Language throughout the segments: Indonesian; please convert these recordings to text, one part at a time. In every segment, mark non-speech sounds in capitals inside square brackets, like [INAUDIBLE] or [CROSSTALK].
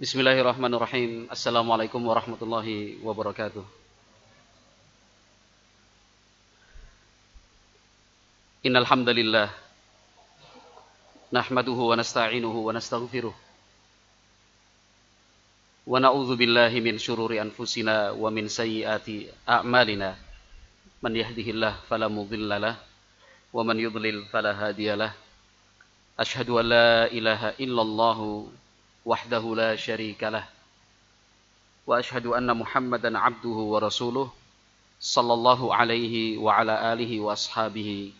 Bismillahirrahmanirrahim. Assalamualaikum warahmatullahi wabarakatuh. Innal hamdalillah nahmaduhu wa nasta'inuhu wa nastaghfiruh. Wa na'udzu billahi min shururi anfusina wa min sayyiati a'malina. Man yahdihillah fala mudhillalah wa man yudlil fala hadiyalah. Ashhadu an la ilaha illallah وحده لا شريك له. وأشهد أن محمدا عبده ورسوله صلى الله عليه وعلى آله وأصحابه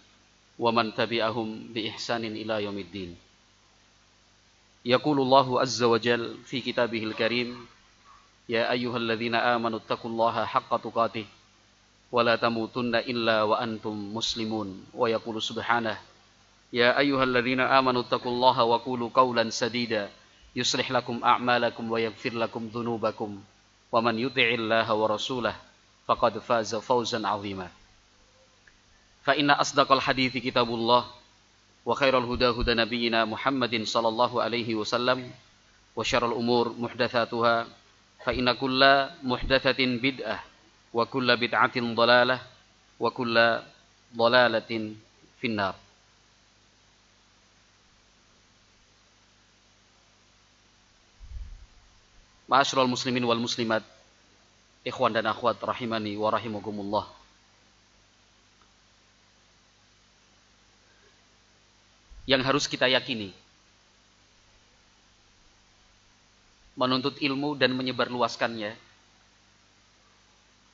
ومن تبعهم بإحسان إلى يوم الدين. يقول الله عز وجل في كتابه الكريم يا أيها الذين آمنوا اتقوا الله حق تقاته ولا تموتن إلا وأنتم مسلمون. ويقول سبحانه يا أيها الذين آمنوا اتقوا الله وقولوا قولا سديدا. يصلح لكم أعمالكم ويغفر لكم ذنوبكم. ومن يطع الله ورسوله فقد فاز فوزا عظيما. فإن أصدق الحديث كتاب الله وخير الهدى هدى نبينا محمد صلى الله عليه وسلم وشر الأمور محدثاتها فإن كل محدثة بدعة وكل بدعة ضلالة وكل ضلالة في النار. Ma'asyiral muslimin wal muslimat, ikhwan dan akhwat rahimani wa rahimakumullah. Yang harus kita yakini menuntut ilmu dan menyebarluaskannya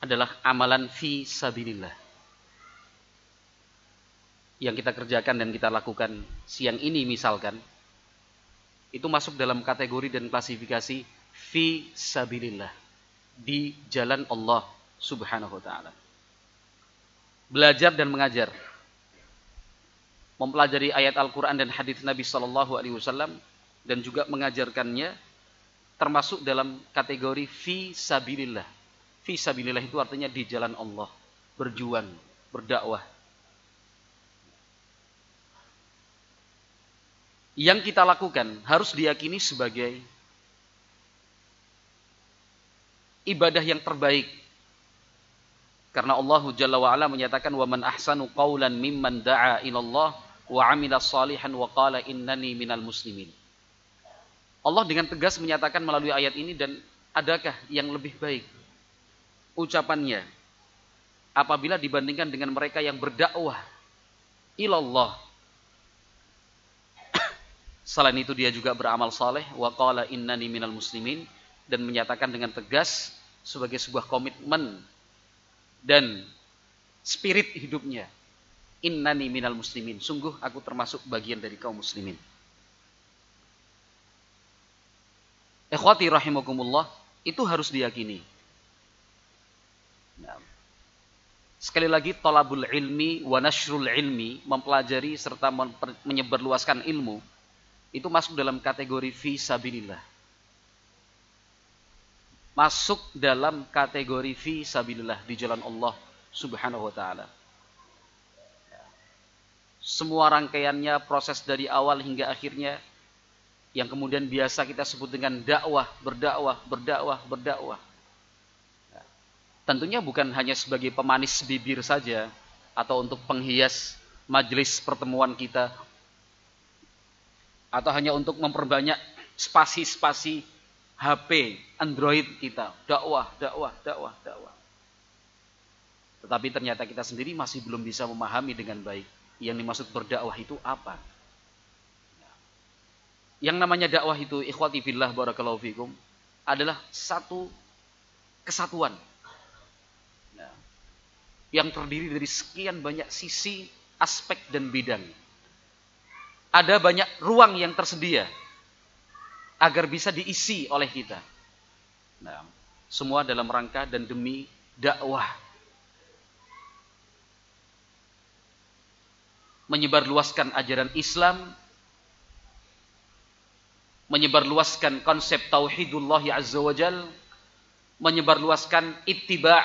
adalah amalan fi sabilillah. Yang kita kerjakan dan kita lakukan siang ini misalkan itu masuk dalam kategori dan klasifikasi fi sabilillah di jalan Allah Subhanahu wa taala. Belajar dan mengajar. Mempelajari ayat Al-Qur'an dan hadis Nabi sallallahu alaihi wasallam dan juga mengajarkannya termasuk dalam kategori fi sabilillah. Fi sabilillah itu artinya di jalan Allah, berjuang, berdakwah. Yang kita lakukan harus diyakini sebagai ibadah yang terbaik. Karena Allah Jalla wa ala menyatakan wa man ahsanu mimman da'a ila Allah wa 'amila salihan wa innani minal muslimin. Allah dengan tegas menyatakan melalui ayat ini dan adakah yang lebih baik ucapannya apabila dibandingkan dengan mereka yang berdakwah ilallah. [COUGHS] Selain itu dia juga beramal saleh wa qala innani minal muslimin dan menyatakan dengan tegas sebagai sebuah komitmen dan spirit hidupnya. Innani minal muslimin. Sungguh aku termasuk bagian dari kaum muslimin. Ikhwati rahimakumullah, itu harus diyakini. Nah, sekali lagi tolabul ilmi wa nashrul ilmi, mempelajari serta menyebarluaskan ilmu, itu masuk dalam kategori fi sabilillah masuk dalam kategori fi sabilillah di jalan Allah Subhanahu wa taala. Semua rangkaiannya proses dari awal hingga akhirnya yang kemudian biasa kita sebut dengan dakwah, berdakwah, berdakwah, berdakwah. Tentunya bukan hanya sebagai pemanis bibir saja atau untuk penghias majelis pertemuan kita atau hanya untuk memperbanyak spasi-spasi HP, Android kita, dakwah, dakwah, dakwah, dakwah. Tetapi ternyata kita sendiri masih belum bisa memahami dengan baik yang dimaksud berdakwah itu apa. Yang namanya dakwah itu ikhwati fillah barakallahu fikum adalah satu kesatuan. Yang terdiri dari sekian banyak sisi, aspek dan bidang. Ada banyak ruang yang tersedia agar bisa diisi oleh kita. Nah, semua dalam rangka dan demi dakwah. Menyebarluaskan ajaran Islam, menyebarluaskan konsep tauhidullah azza wajal, menyebarluaskan ittiba'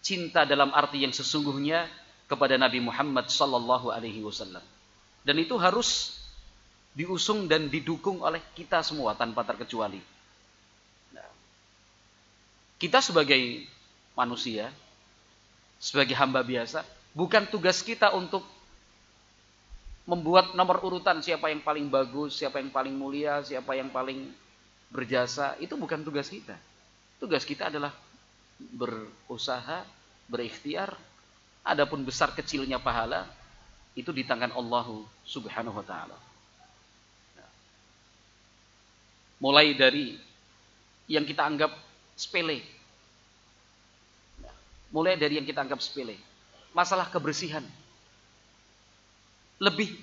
cinta dalam arti yang sesungguhnya kepada Nabi Muhammad sallallahu alaihi wasallam. Dan itu harus diusung dan didukung oleh kita semua tanpa terkecuali. Nah, kita sebagai manusia, sebagai hamba biasa, bukan tugas kita untuk membuat nomor urutan siapa yang paling bagus, siapa yang paling mulia, siapa yang paling berjasa, itu bukan tugas kita. Tugas kita adalah berusaha, berikhtiar, adapun besar kecilnya pahala itu di tangan Allah Subhanahu wa taala. Mulai dari yang kita anggap sepele. Mulai dari yang kita anggap sepele. Masalah kebersihan. Lebih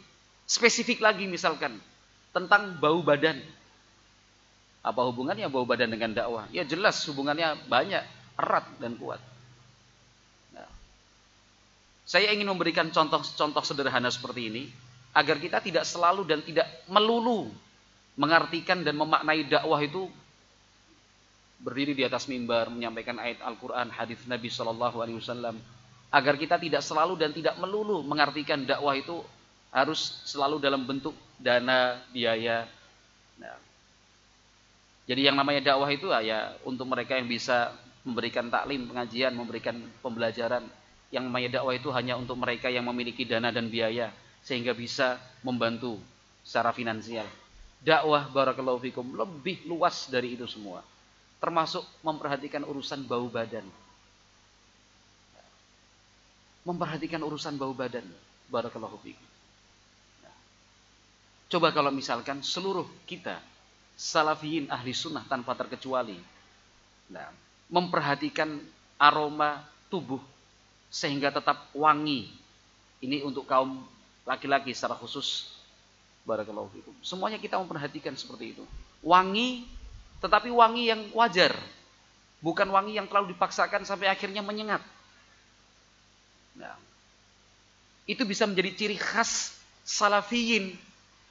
spesifik lagi misalkan tentang bau badan. Apa hubungannya bau badan dengan dakwah? Ya jelas hubungannya banyak, erat dan kuat. Nah, saya ingin memberikan contoh-contoh sederhana seperti ini agar kita tidak selalu dan tidak melulu mengartikan dan memaknai dakwah itu berdiri di atas mimbar menyampaikan ayat Al-Qur'an, hadis Nabi Shallallahu alaihi wasallam agar kita tidak selalu dan tidak melulu mengartikan dakwah itu harus selalu dalam bentuk dana, biaya. Nah, jadi yang namanya dakwah itu ya untuk mereka yang bisa memberikan taklim, pengajian, memberikan pembelajaran. Yang namanya dakwah itu hanya untuk mereka yang memiliki dana dan biaya sehingga bisa membantu secara finansial dakwah barakallahu fikum lebih luas dari itu semua. Termasuk memperhatikan urusan bau badan. Memperhatikan urusan bau badan. Barakallahu fikum. Coba kalau misalkan seluruh kita salafiyin ahli sunnah tanpa terkecuali nah, memperhatikan aroma tubuh sehingga tetap wangi. Ini untuk kaum laki-laki secara khusus Barakallahu fikum. Semuanya kita memperhatikan seperti itu. Wangi, tetapi wangi yang wajar. Bukan wangi yang terlalu dipaksakan sampai akhirnya menyengat. Nah, itu bisa menjadi ciri khas salafiyin.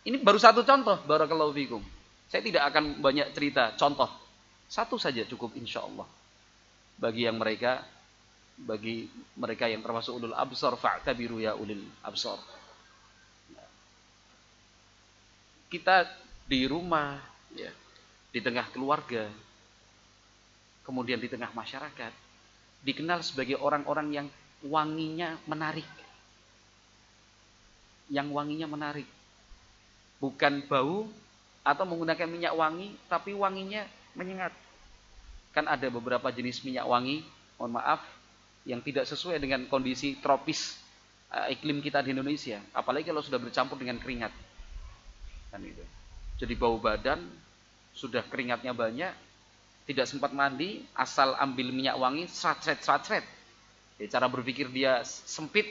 Ini baru satu contoh, barakallahu fikum. Saya tidak akan banyak cerita, contoh. Satu saja cukup insya Allah. Bagi yang mereka, bagi mereka yang termasuk ulul absar, fa'tabiru ya ulil absar kita di rumah, ya, di tengah keluarga, kemudian di tengah masyarakat, dikenal sebagai orang-orang yang wanginya menarik. Yang wanginya menarik. Bukan bau atau menggunakan minyak wangi, tapi wanginya menyengat. Kan ada beberapa jenis minyak wangi, mohon maaf, yang tidak sesuai dengan kondisi tropis uh, iklim kita di Indonesia. Apalagi kalau sudah bercampur dengan keringat kan itu. Jadi bau badan sudah keringatnya banyak, tidak sempat mandi, asal ambil minyak wangi, srat-sret, srat-sret. Ya, cara berpikir dia sempit,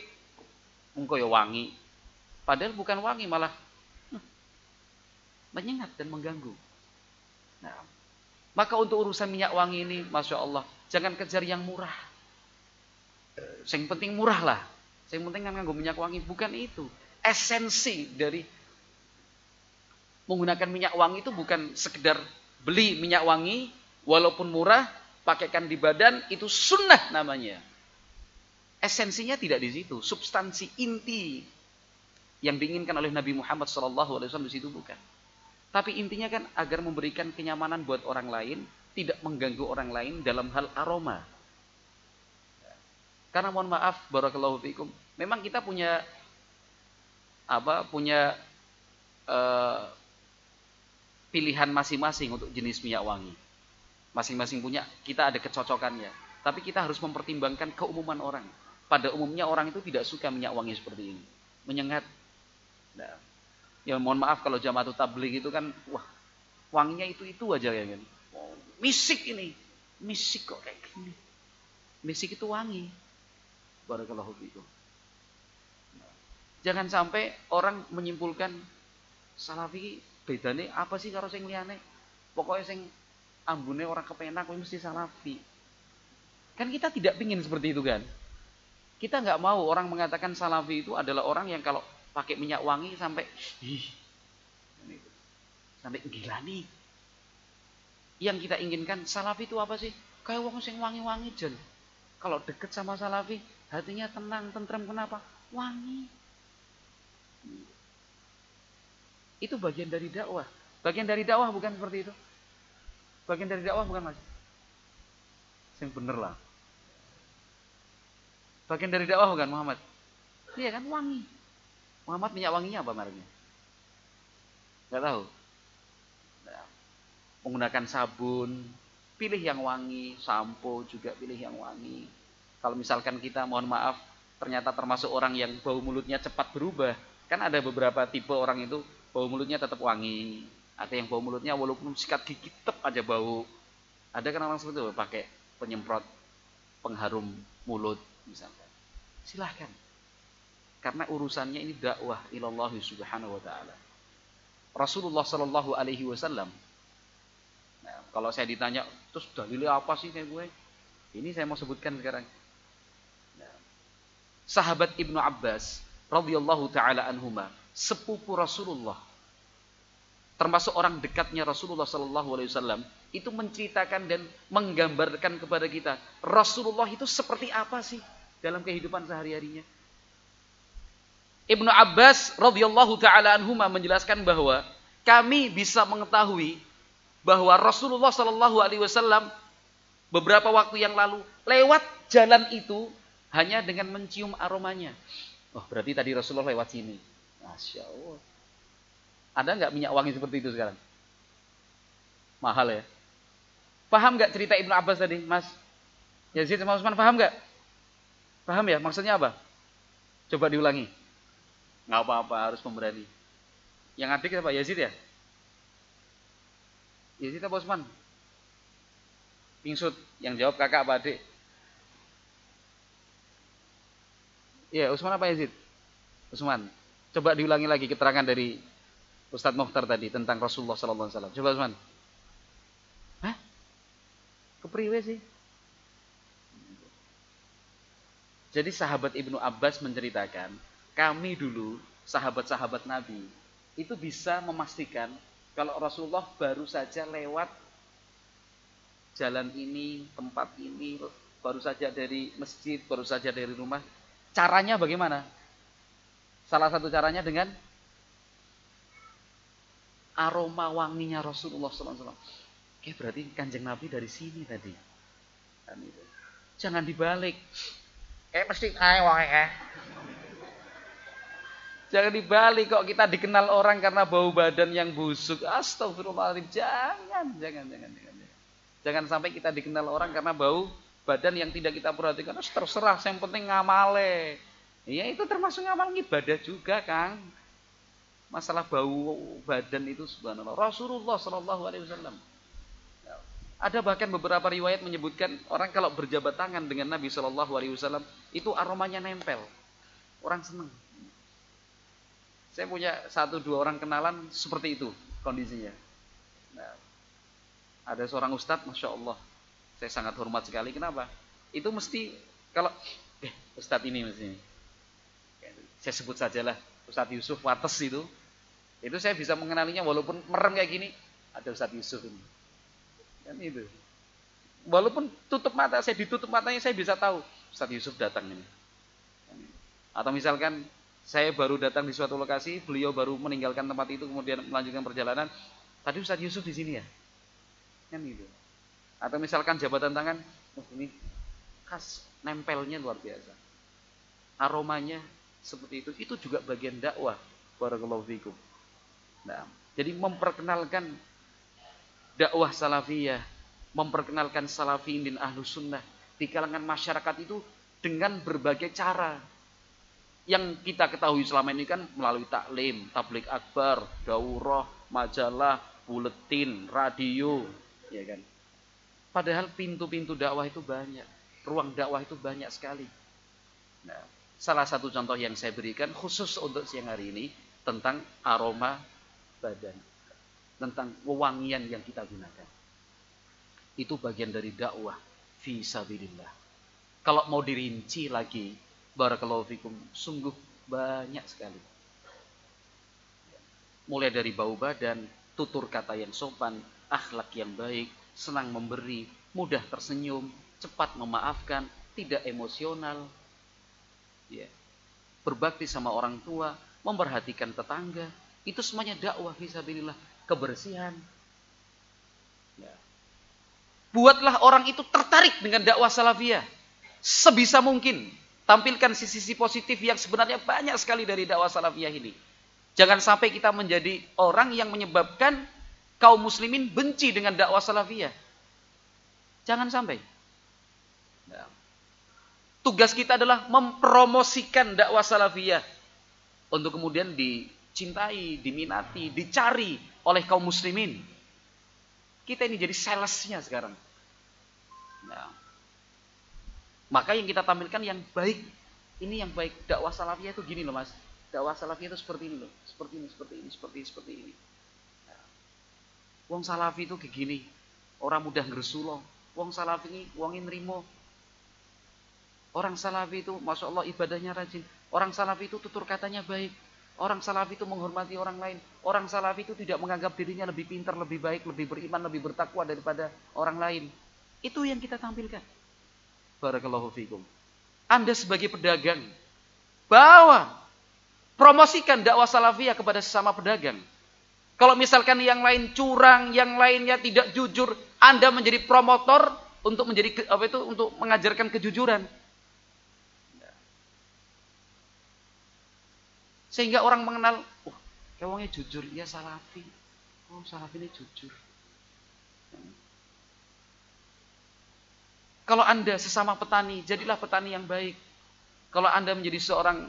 engkau ya wangi. Padahal bukan wangi, malah hmm, menyengat dan mengganggu. Nah, maka untuk urusan minyak wangi ini, Masya Allah, jangan kejar yang murah. Yang penting murah lah. Yang penting kan nganggo minyak wangi. Bukan itu. Esensi dari menggunakan minyak wangi itu bukan sekedar beli minyak wangi walaupun murah pakaikan di badan itu sunnah namanya. Esensinya tidak di situ substansi inti yang diinginkan oleh Nabi Muhammad SAW di situ bukan. Tapi intinya kan agar memberikan kenyamanan buat orang lain tidak mengganggu orang lain dalam hal aroma. Karena mohon maaf barakallahu fikum memang kita punya apa punya uh, pilihan masing-masing untuk jenis minyak wangi. Masing-masing punya, kita ada kecocokannya. Tapi kita harus mempertimbangkan keumuman orang. Pada umumnya orang itu tidak suka minyak wangi seperti ini. Menyengat. Nah, ya mohon maaf kalau jamaah tabligh itu kan, wah, wanginya itu-itu aja ya kan. Oh, misik ini. Misik kok kayak gini. Misik itu wangi. Barakallahu fikum. Jangan sampai orang menyimpulkan salafi bedane apa sih karo sing liyane? Pokoknya sing ambune orang kepenak kuwi mesti salafi. Kan kita tidak pingin seperti itu kan? Kita nggak mau orang mengatakan salafi itu adalah orang yang kalau pakai minyak wangi sampai ih sampai gila nih. Yang kita inginkan salafi itu apa sih? Kayak wong sing wangi-wangi jen. Kalau deket sama salafi hatinya tenang tentrem kenapa? Wangi Itu bagian dari dakwah. Bagian dari dakwah bukan seperti itu. Bagian dari dakwah bukan mas. Yang bener lah. Bagian dari dakwah bukan Muhammad. Iya kan wangi. Muhammad minyak wanginya apa mereknya? Gak tahu. Nah, menggunakan sabun, pilih yang wangi, sampo juga pilih yang wangi. Kalau misalkan kita mohon maaf ternyata termasuk orang yang bau mulutnya cepat berubah, kan ada beberapa tipe orang itu bau mulutnya tetap wangi. Ada yang bau mulutnya walaupun sikat gigi tetap aja bau. Ada kan orang seperti itu pakai penyemprot pengharum mulut misalkan. Silahkan karena urusannya ini dakwah ilallah subhanahu wa ta'ala. Rasulullah sallallahu alaihi wasallam nah, kalau saya ditanya terus dalilnya apa sih kayak gue? Ini saya mau sebutkan sekarang. Nah, sahabat Ibnu Abbas radhiyallahu taala anhuma, sepupu Rasulullah termasuk orang dekatnya Rasulullah sallallahu alaihi wasallam itu menceritakan dan menggambarkan kepada kita Rasulullah itu seperti apa sih dalam kehidupan sehari-harinya. Ibnu Abbas radhiyallahu taala anhuma menjelaskan bahwa kami bisa mengetahui bahwa Rasulullah Shallallahu alaihi wasallam beberapa waktu yang lalu lewat jalan itu hanya dengan mencium aromanya. Oh, berarti tadi Rasulullah lewat sini. Masya Allah. Ada nggak minyak wangi seperti itu sekarang? Mahal ya. Paham nggak cerita Ibnu Abbas tadi, Mas? Yazid sama Usman paham nggak? Paham ya? Maksudnya apa? Coba diulangi. Nggak apa-apa, harus pemberani. Yang adik siapa? Yazid ya? Yazid apa Usman? Pingsut. Yang jawab kakak apa adik? Iya, Usman apa Yazid? Usman. Coba diulangi lagi keterangan dari Ustadz Mokhtar tadi tentang Rasulullah Wasallam. Coba Usman. Hah? Kepriwe sih? Jadi sahabat Ibnu Abbas menceritakan kami dulu sahabat-sahabat Nabi itu bisa memastikan kalau Rasulullah baru saja lewat jalan ini, tempat ini, baru saja dari masjid, baru saja dari rumah. Caranya bagaimana? Salah satu caranya dengan aroma wanginya Rasulullah SAW. Oke, berarti kanjeng Nabi dari sini tadi. Jangan dibalik. Eh mesti ayo wangi eh. Jangan dibalik kok kita dikenal orang karena bau badan yang busuk. Astagfirullahaladzim. Jangan, jangan, jangan, jangan. Jangan sampai kita dikenal orang karena bau badan yang tidak kita perhatikan. Terserah, yang penting ngamale. Ya itu termasuk ngamal ibadah juga, Kang. Masalah bau badan itu subhanallah. Rasulullah Shallallahu alaihi wasallam. Ada bahkan beberapa riwayat menyebutkan orang kalau berjabat tangan dengan Nabi Shallallahu alaihi wasallam itu aromanya nempel. Orang senang. Saya punya satu dua orang kenalan seperti itu kondisinya. Nah, ada seorang ustadz, masya Allah, saya sangat hormat sekali. Kenapa? Itu mesti kalau eh ustadz ini mesti, saya sebut sajalah Ustadz Yusuf Wates itu, itu saya bisa mengenalinya walaupun merem kayak gini, ada Ustadz Yusuf ini. Kan itu. Walaupun tutup mata, saya ditutup matanya saya bisa tahu Ustadz Yusuf datang ini. Atau misalkan saya baru datang di suatu lokasi, beliau baru meninggalkan tempat itu kemudian melanjutkan perjalanan. Tadi Ustaz Yusuf di sini ya? Kan gitu. Atau misalkan jabatan tangan, oh ini khas nempelnya luar biasa. Aromanya seperti itu. Itu juga bagian dakwah. Barakallahu fikum. Nah, jadi memperkenalkan dakwah salafiyah, memperkenalkan salafiyin dan ahlu sunnah di kalangan masyarakat itu dengan berbagai cara yang kita ketahui selama ini kan melalui taklim, tablik akbar, daurah, majalah, buletin, radio, ya kan. Padahal pintu-pintu dakwah itu banyak, ruang dakwah itu banyak sekali. Nah, salah satu contoh yang saya berikan khusus untuk siang hari ini tentang aroma badan, tentang wewangian yang kita gunakan. Itu bagian dari dakwah fi sabilillah. Kalau mau dirinci lagi, Barakallahu fikum. Sungguh banyak sekali. Mulai dari bau badan, tutur kata yang sopan, akhlak yang baik, senang memberi, mudah tersenyum, cepat memaafkan, tidak emosional. Ya. Berbakti sama orang tua, memperhatikan tetangga. Itu semuanya dakwah fisabilillah, kebersihan. Ya. Buatlah orang itu tertarik dengan dakwah salafiyah. Sebisa mungkin tampilkan sisi-sisi positif yang sebenarnya banyak sekali dari dakwah salafiyah ini. Jangan sampai kita menjadi orang yang menyebabkan kaum muslimin benci dengan dakwah salafiyah. Jangan sampai. Ya. Tugas kita adalah mempromosikan dakwah salafiyah untuk kemudian dicintai, diminati, dicari oleh kaum muslimin. Kita ini jadi salesnya sekarang. Nah, maka yang kita tampilkan yang baik. Ini yang baik. Dakwah salafiyah itu gini loh mas. Dakwah salafiyah itu seperti ini loh. Seperti ini, seperti ini, seperti ini, seperti ini. Nah, wong salafi itu kayak gini. Orang mudah ngersuloh. Wong salafi ini, wongin rimo. Orang salafi itu, Masya Allah ibadahnya rajin. Orang salafi itu tutur katanya baik. Orang salafi itu menghormati orang lain. Orang salafi itu tidak menganggap dirinya lebih pintar, lebih baik, lebih beriman, lebih bertakwa daripada orang lain. Itu yang kita tampilkan. Barakallahu fikum. Anda sebagai pedagang, bawa promosikan dakwah salafiyah kepada sesama pedagang. Kalau misalkan yang lain curang, yang lainnya tidak jujur, Anda menjadi promotor untuk menjadi apa itu untuk mengajarkan kejujuran. Sehingga orang mengenal, oh, kewangnya jujur, ya salafi. Oh, salafi ini jujur. Kalau Anda sesama petani, jadilah petani yang baik. Kalau Anda menjadi seorang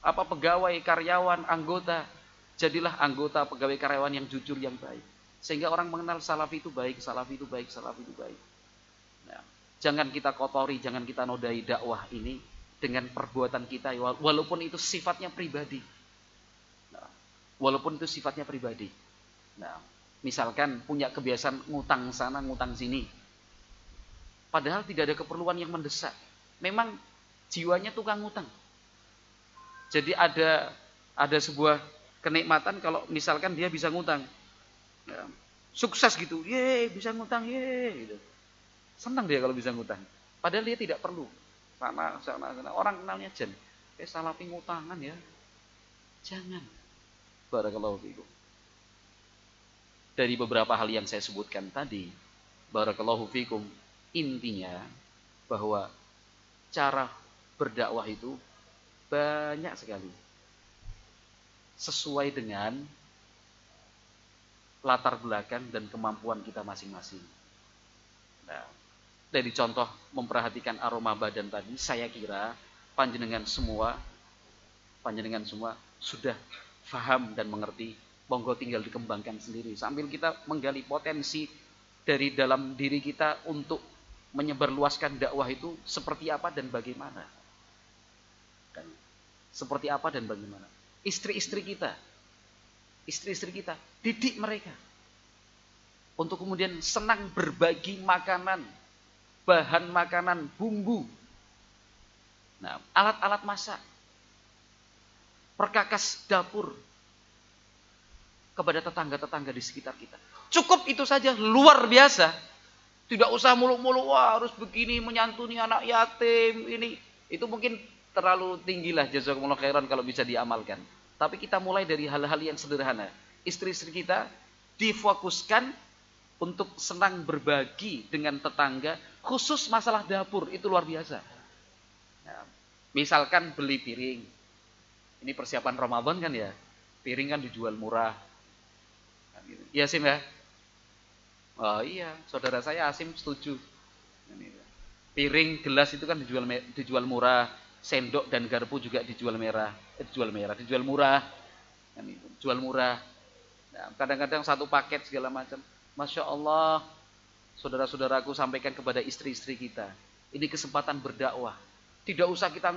apa pegawai, karyawan, anggota, jadilah anggota pegawai karyawan yang jujur yang baik. Sehingga orang mengenal salafi itu baik, salafi itu baik, salafi itu baik. Nah, jangan kita kotori, jangan kita nodai dakwah ini dengan perbuatan kita, walaupun itu sifatnya pribadi. Walaupun itu sifatnya pribadi. Nah, misalkan punya kebiasaan ngutang sana, ngutang sini. Padahal tidak ada keperluan yang mendesak. Memang jiwanya tukang ngutang. Jadi ada ada sebuah kenikmatan kalau misalkan dia bisa ngutang. Ya, sukses gitu, ye bisa ngutang, ye gitu. Senang dia kalau bisa ngutang. Padahal dia tidak perlu. Sana, sana, sana. Orang kenalnya jen. Eh salah ngutangan ya. Jangan. Barakallahu fikum. Dari beberapa hal yang saya sebutkan tadi, barakallahu fikum, intinya bahwa cara berdakwah itu banyak sekali. Sesuai dengan latar belakang dan kemampuan kita masing-masing. Nah, dari contoh memperhatikan aroma badan tadi, saya kira panjenengan semua panjenengan semua sudah faham dan mengerti, monggo tinggal dikembangkan sendiri. Sambil kita menggali potensi dari dalam diri kita untuk menyebarluaskan dakwah itu seperti apa dan bagaimana. Kan? Seperti apa dan bagaimana. Istri-istri kita, istri-istri kita, didik mereka. Untuk kemudian senang berbagi makanan, bahan makanan, bumbu. Nah, alat-alat masak perkakas dapur kepada tetangga-tetangga di sekitar kita. Cukup itu saja, luar biasa. Tidak usah muluk-muluk, wah harus begini menyantuni anak yatim, ini. Itu mungkin terlalu tinggi lah jazakumullah khairan kalau bisa diamalkan. Tapi kita mulai dari hal-hal yang sederhana. Istri-istri kita difokuskan untuk senang berbagi dengan tetangga, khusus masalah dapur, itu luar biasa. Nah, misalkan beli piring, ini persiapan Ramadan kan ya. Piring kan dijual murah. Kan gitu. Iya Sim ya? Oh iya, saudara saya Asim setuju. Kan gitu. Piring, gelas itu kan dijual dijual murah. Sendok dan garpu juga dijual merah. Eh, dijual merah, dijual murah. Kan itu, jual murah. Nah, kadang-kadang satu paket segala macam. Masya Allah, saudara-saudaraku sampaikan kepada istri-istri kita. Ini kesempatan berdakwah. Tidak usah kita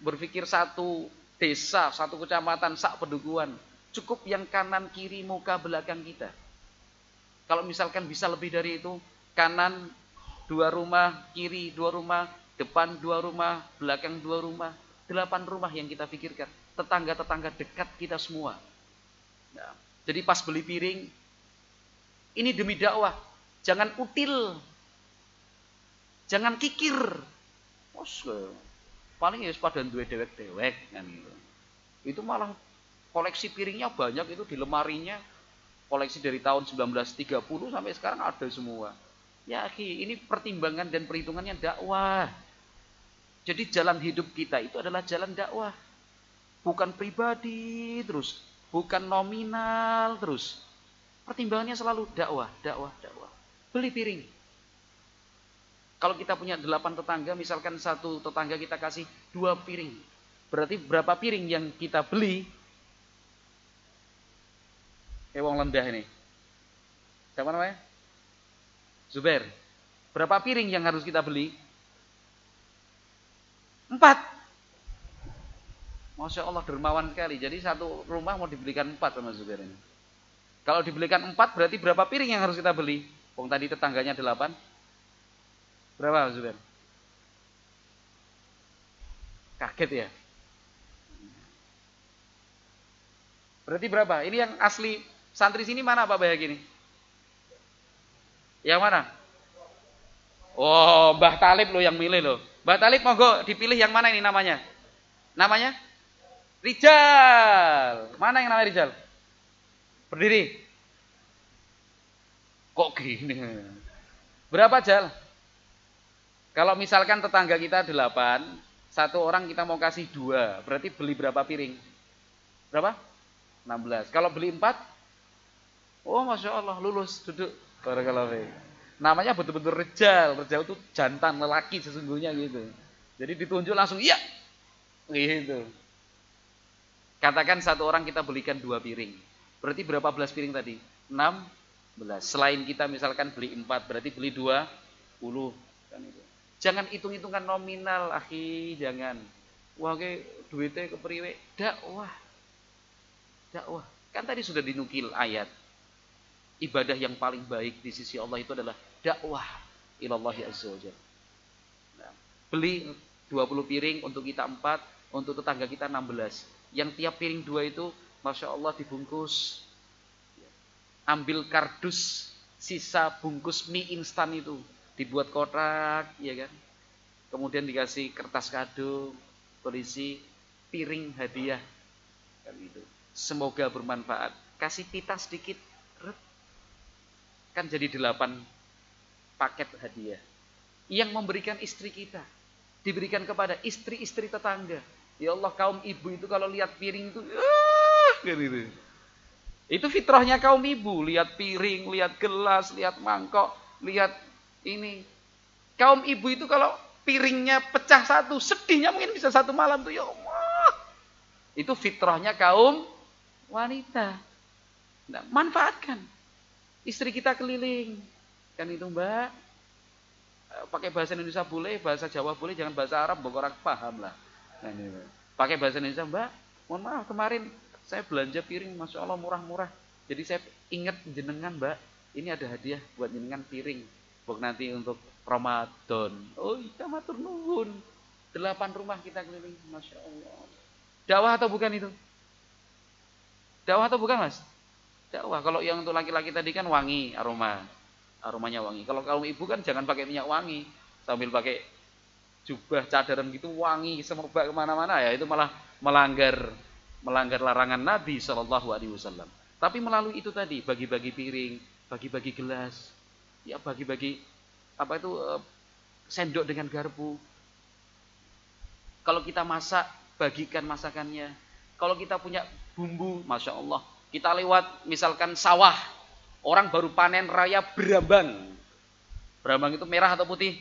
berpikir satu desa, satu kecamatan, sak pedukuhan. Cukup yang kanan, kiri, muka, belakang kita. Kalau misalkan bisa lebih dari itu, kanan dua rumah, kiri dua rumah, depan dua rumah, belakang dua rumah, delapan rumah yang kita pikirkan. Tetangga-tetangga dekat kita semua. Nah, jadi pas beli piring, ini demi dakwah. Jangan util. Jangan kikir. Paling ya pada duwe dewek-dewek kan gitu. Itu malah koleksi piringnya banyak itu di lemarinya koleksi dari tahun 1930 sampai sekarang ada semua. Ya, ini pertimbangan dan perhitungannya dakwah. Jadi jalan hidup kita itu adalah jalan dakwah. Bukan pribadi terus, bukan nominal terus. Pertimbangannya selalu dakwah, dakwah, dakwah. Beli piring. Kalau kita punya delapan tetangga, misalkan satu tetangga kita kasih dua piring. Berarti berapa piring yang kita beli Kayak wong lendah ini. Siapa namanya? Zubair. Berapa piring yang harus kita beli? Empat. Masya Allah dermawan sekali. Jadi satu rumah mau dibelikan empat sama Zubair ini. Kalau dibelikan empat berarti berapa piring yang harus kita beli? Wong tadi tetangganya delapan. Berapa Zubair? Kaget ya? Berarti berapa? Ini yang asli Santri sini mana Pak Bayaki ini? Yang mana? Oh, Mbah Talib loh yang milih loh. Mbah Talib monggo dipilih yang mana ini namanya? Namanya? Rijal. Mana yang namanya Rijal? Berdiri. Kok gini? Berapa Jal? Kalau misalkan tetangga kita delapan, satu orang kita mau kasih dua, berarti beli berapa piring? Berapa? 16. Kalau beli empat, Oh masya Allah lulus duduk. Namanya betul-betul rejal. Rejal itu jantan lelaki sesungguhnya gitu. Jadi ditunjuk langsung iya. Gitu. Katakan satu orang kita belikan dua piring. Berarti berapa belas piring tadi? Enam belas. Selain kita misalkan beli empat, berarti beli dua puluh. Kan itu. Jangan hitung-hitungan nominal, akhi, jangan. Wah, ke duitnya kepriwe. Dakwah. Dakwah. Kan tadi sudah dinukil ayat ibadah yang paling baik di sisi Allah itu adalah dakwah ilallah azza wajalla. Nah, beli 20 piring untuk kita 4, untuk tetangga kita 16. Yang tiap piring dua itu Masya Allah dibungkus. Ambil kardus sisa bungkus mie instan itu. Dibuat kotak, ya kan. Kemudian dikasih kertas kado, polisi piring hadiah. Kan itu. Semoga bermanfaat. Kasih pita sedikit, kan jadi delapan paket hadiah yang memberikan istri kita diberikan kepada istri-istri tetangga ya Allah kaum ibu itu kalau lihat piring itu uh, gitu. itu fitrahnya kaum ibu lihat piring lihat gelas lihat mangkok lihat ini kaum ibu itu kalau piringnya pecah satu sedihnya mungkin bisa satu malam tuh ya Allah itu fitrahnya kaum wanita nah, manfaatkan Istri kita keliling. Kan itu mbak. Eh, pakai bahasa Indonesia boleh, bahasa Jawa boleh, jangan bahasa Arab, bukan orang paham lah. Nah, Pakai bahasa Indonesia, mbak, mohon maaf kemarin saya belanja piring, masya Allah murah-murah. Jadi saya ingat jenengan mbak, ini ada hadiah buat jenengan piring. Buat nanti untuk Ramadan. Oh iya matur nuhun. Delapan rumah kita keliling, masya Allah. Dakwah atau bukan itu? Dakwah atau bukan mas? dakwah. Kalau yang untuk laki-laki tadi kan wangi aroma, aromanya wangi. Kalau kaum ibu kan jangan pakai minyak wangi, sambil pakai jubah cadaran gitu wangi semerbak ke mana-mana ya itu malah melanggar melanggar larangan Nabi Shallallahu Alaihi Wasallam. Tapi melalui itu tadi bagi-bagi piring, bagi-bagi gelas, ya bagi-bagi apa itu eh, sendok dengan garpu. Kalau kita masak, bagikan masakannya. Kalau kita punya bumbu, masya Allah, kita lewat misalkan sawah, orang baru panen raya berambang. Berambang itu merah atau putih?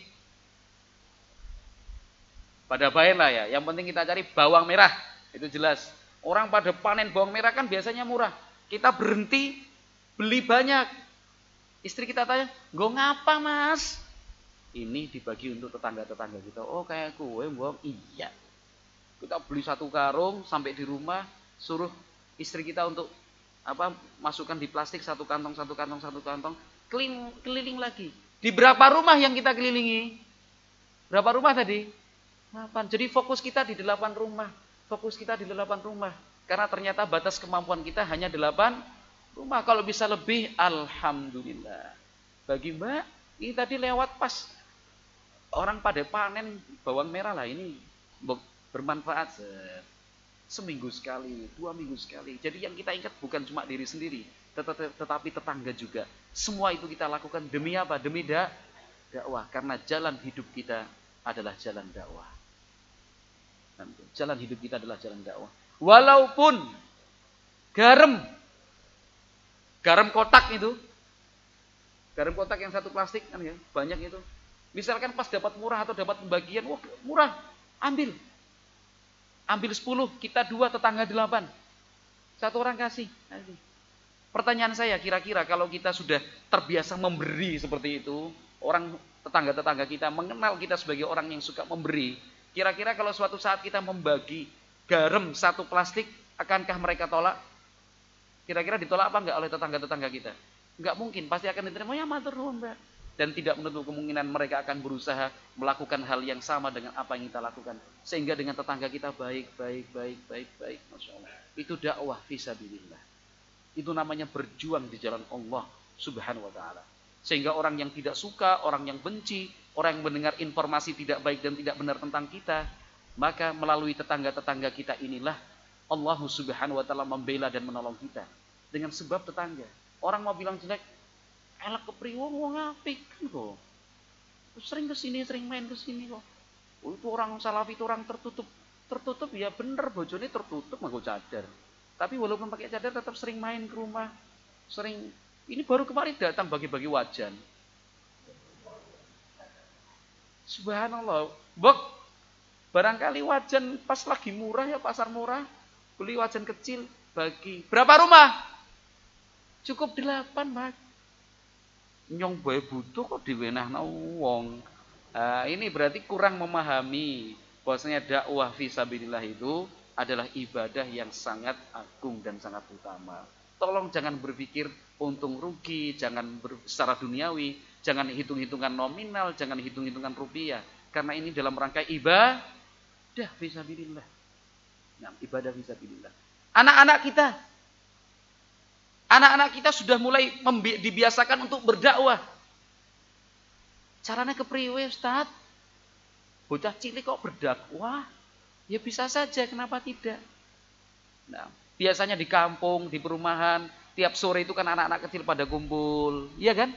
Pada bayan lah ya. Yang penting kita cari bawang merah, itu jelas. Orang pada panen bawang merah kan biasanya murah. Kita berhenti beli banyak. Istri kita tanya, gue ngapa mas? Ini dibagi untuk tetangga-tetangga kita. Oh kayak kue, bawang iya. Kita beli satu karung sampai di rumah, suruh istri kita untuk apa masukkan di plastik satu kantong satu kantong satu kantong keliling, keliling lagi. Di berapa rumah yang kita kelilingi? Berapa rumah tadi? Delapan. Jadi fokus kita di delapan rumah. Fokus kita di delapan rumah. Karena ternyata batas kemampuan kita hanya delapan rumah kalau bisa lebih alhamdulillah bagi mbak ini tadi lewat pas orang pada panen bawang merah lah ini bermanfaat seminggu sekali, dua minggu sekali. Jadi yang kita ingat bukan cuma diri sendiri, tetapi tetangga juga. Semua itu kita lakukan demi apa? Demi dak dakwah. Karena jalan hidup kita adalah jalan dakwah. Jalan hidup kita adalah jalan dakwah. Walaupun garam, garam kotak itu, garam kotak yang satu plastik kan ya, banyak itu. Misalkan pas dapat murah atau dapat pembagian, wah murah, ambil ambil 10, kita dua, tetangga delapan. Satu orang kasih. Pertanyaan saya, kira-kira kalau kita sudah terbiasa memberi seperti itu, orang tetangga-tetangga kita mengenal kita sebagai orang yang suka memberi, kira-kira kalau suatu saat kita membagi garam satu plastik, akankah mereka tolak? Kira-kira ditolak apa enggak oleh tetangga-tetangga kita? Enggak mungkin, pasti akan diterima, ya matur mbak. Dan tidak menutup kemungkinan mereka akan berusaha melakukan hal yang sama dengan apa yang kita lakukan. Sehingga dengan tetangga kita baik baik baik baik baik. Masya Allah. Itu dakwah visabilillah itu namanya berjuang di jalan Allah subhanahu wa taala. Sehingga orang yang tidak suka orang yang benci orang yang mendengar informasi tidak baik dan tidak benar tentang kita maka melalui tetangga-tetangga kita inilah Allah subhanahu wa taala membela dan menolong kita dengan sebab tetangga orang mau bilang jelek elak kepriwo wong apik kan kok. Sering ke sini, sering main ke sini kok. Oh, itu orang salafi itu orang tertutup. Tertutup ya bener bojone tertutup nggo cadar. Tapi walaupun pakai cadar tetap sering main ke rumah. Sering ini baru kemarin datang bagi-bagi wajan. Subhanallah. Bok, barangkali wajan pas lagi murah ya pasar murah. Beli wajan kecil bagi berapa rumah? Cukup delapan, Mas nyong bae butuh kok diwenehna wong. Uh, ini berarti kurang memahami bahwasanya dakwah fisabilillah itu adalah ibadah yang sangat agung dan sangat utama. Tolong jangan berpikir untung rugi, jangan ber, secara duniawi, jangan hitung-hitungan nominal, jangan hitung-hitungan rupiah. Karena ini dalam rangka ibadah fisabilillah. Nah, ibadah fisabilillah. Anak-anak kita Anak-anak kita sudah mulai dibiasakan untuk berdakwah. Caranya kepriwe Ustaz? Bocah cilik kok berdakwah? Ya bisa saja, kenapa tidak? Nah, biasanya di kampung, di perumahan, tiap sore itu kan anak-anak kecil pada kumpul, iya kan?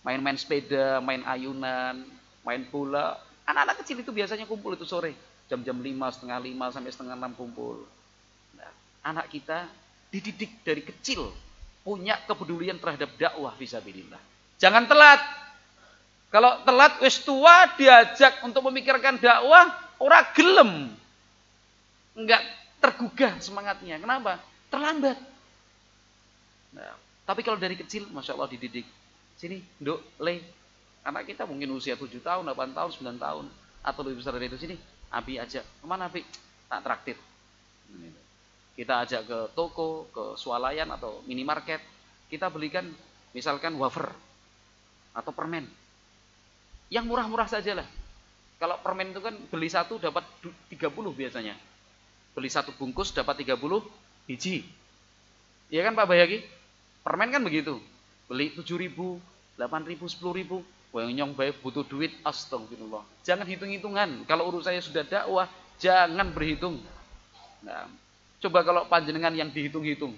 Main-main sepeda, main ayunan, main bola. Anak-anak kecil itu biasanya kumpul itu sore, jam-jam lima, setengah lima sampai setengah enam kumpul. Nah, anak kita dididik dari kecil punya kepedulian terhadap dakwah visabilillah. Jangan telat. Kalau telat wis tua diajak untuk memikirkan dakwah, ora gelem. Enggak tergugah semangatnya. Kenapa? Terlambat. Nah, tapi kalau dari kecil, masya Allah dididik. Sini, duk, le. Anak kita mungkin usia 7 tahun, 8 tahun, 9 tahun. Atau lebih besar dari itu. Sini, Abi aja. Ke mana Abi? Tak traktir. Kita ajak ke toko, ke swalayan atau minimarket, kita belikan misalkan wafer atau permen. Yang murah-murah saja lah. Kalau permen itu kan beli satu dapat 30 biasanya. Beli satu bungkus dapat 30 biji. Iya kan Pak Bayaki? Permen kan begitu. Beli 7 ribu, 8 ribu, 10 ribu. Wah nyong baik butuh duit, astagfirullah. Jangan hitung-hitungan. Kalau urusannya sudah dakwah, jangan berhitung. Nah, Coba kalau panjenengan yang dihitung-hitung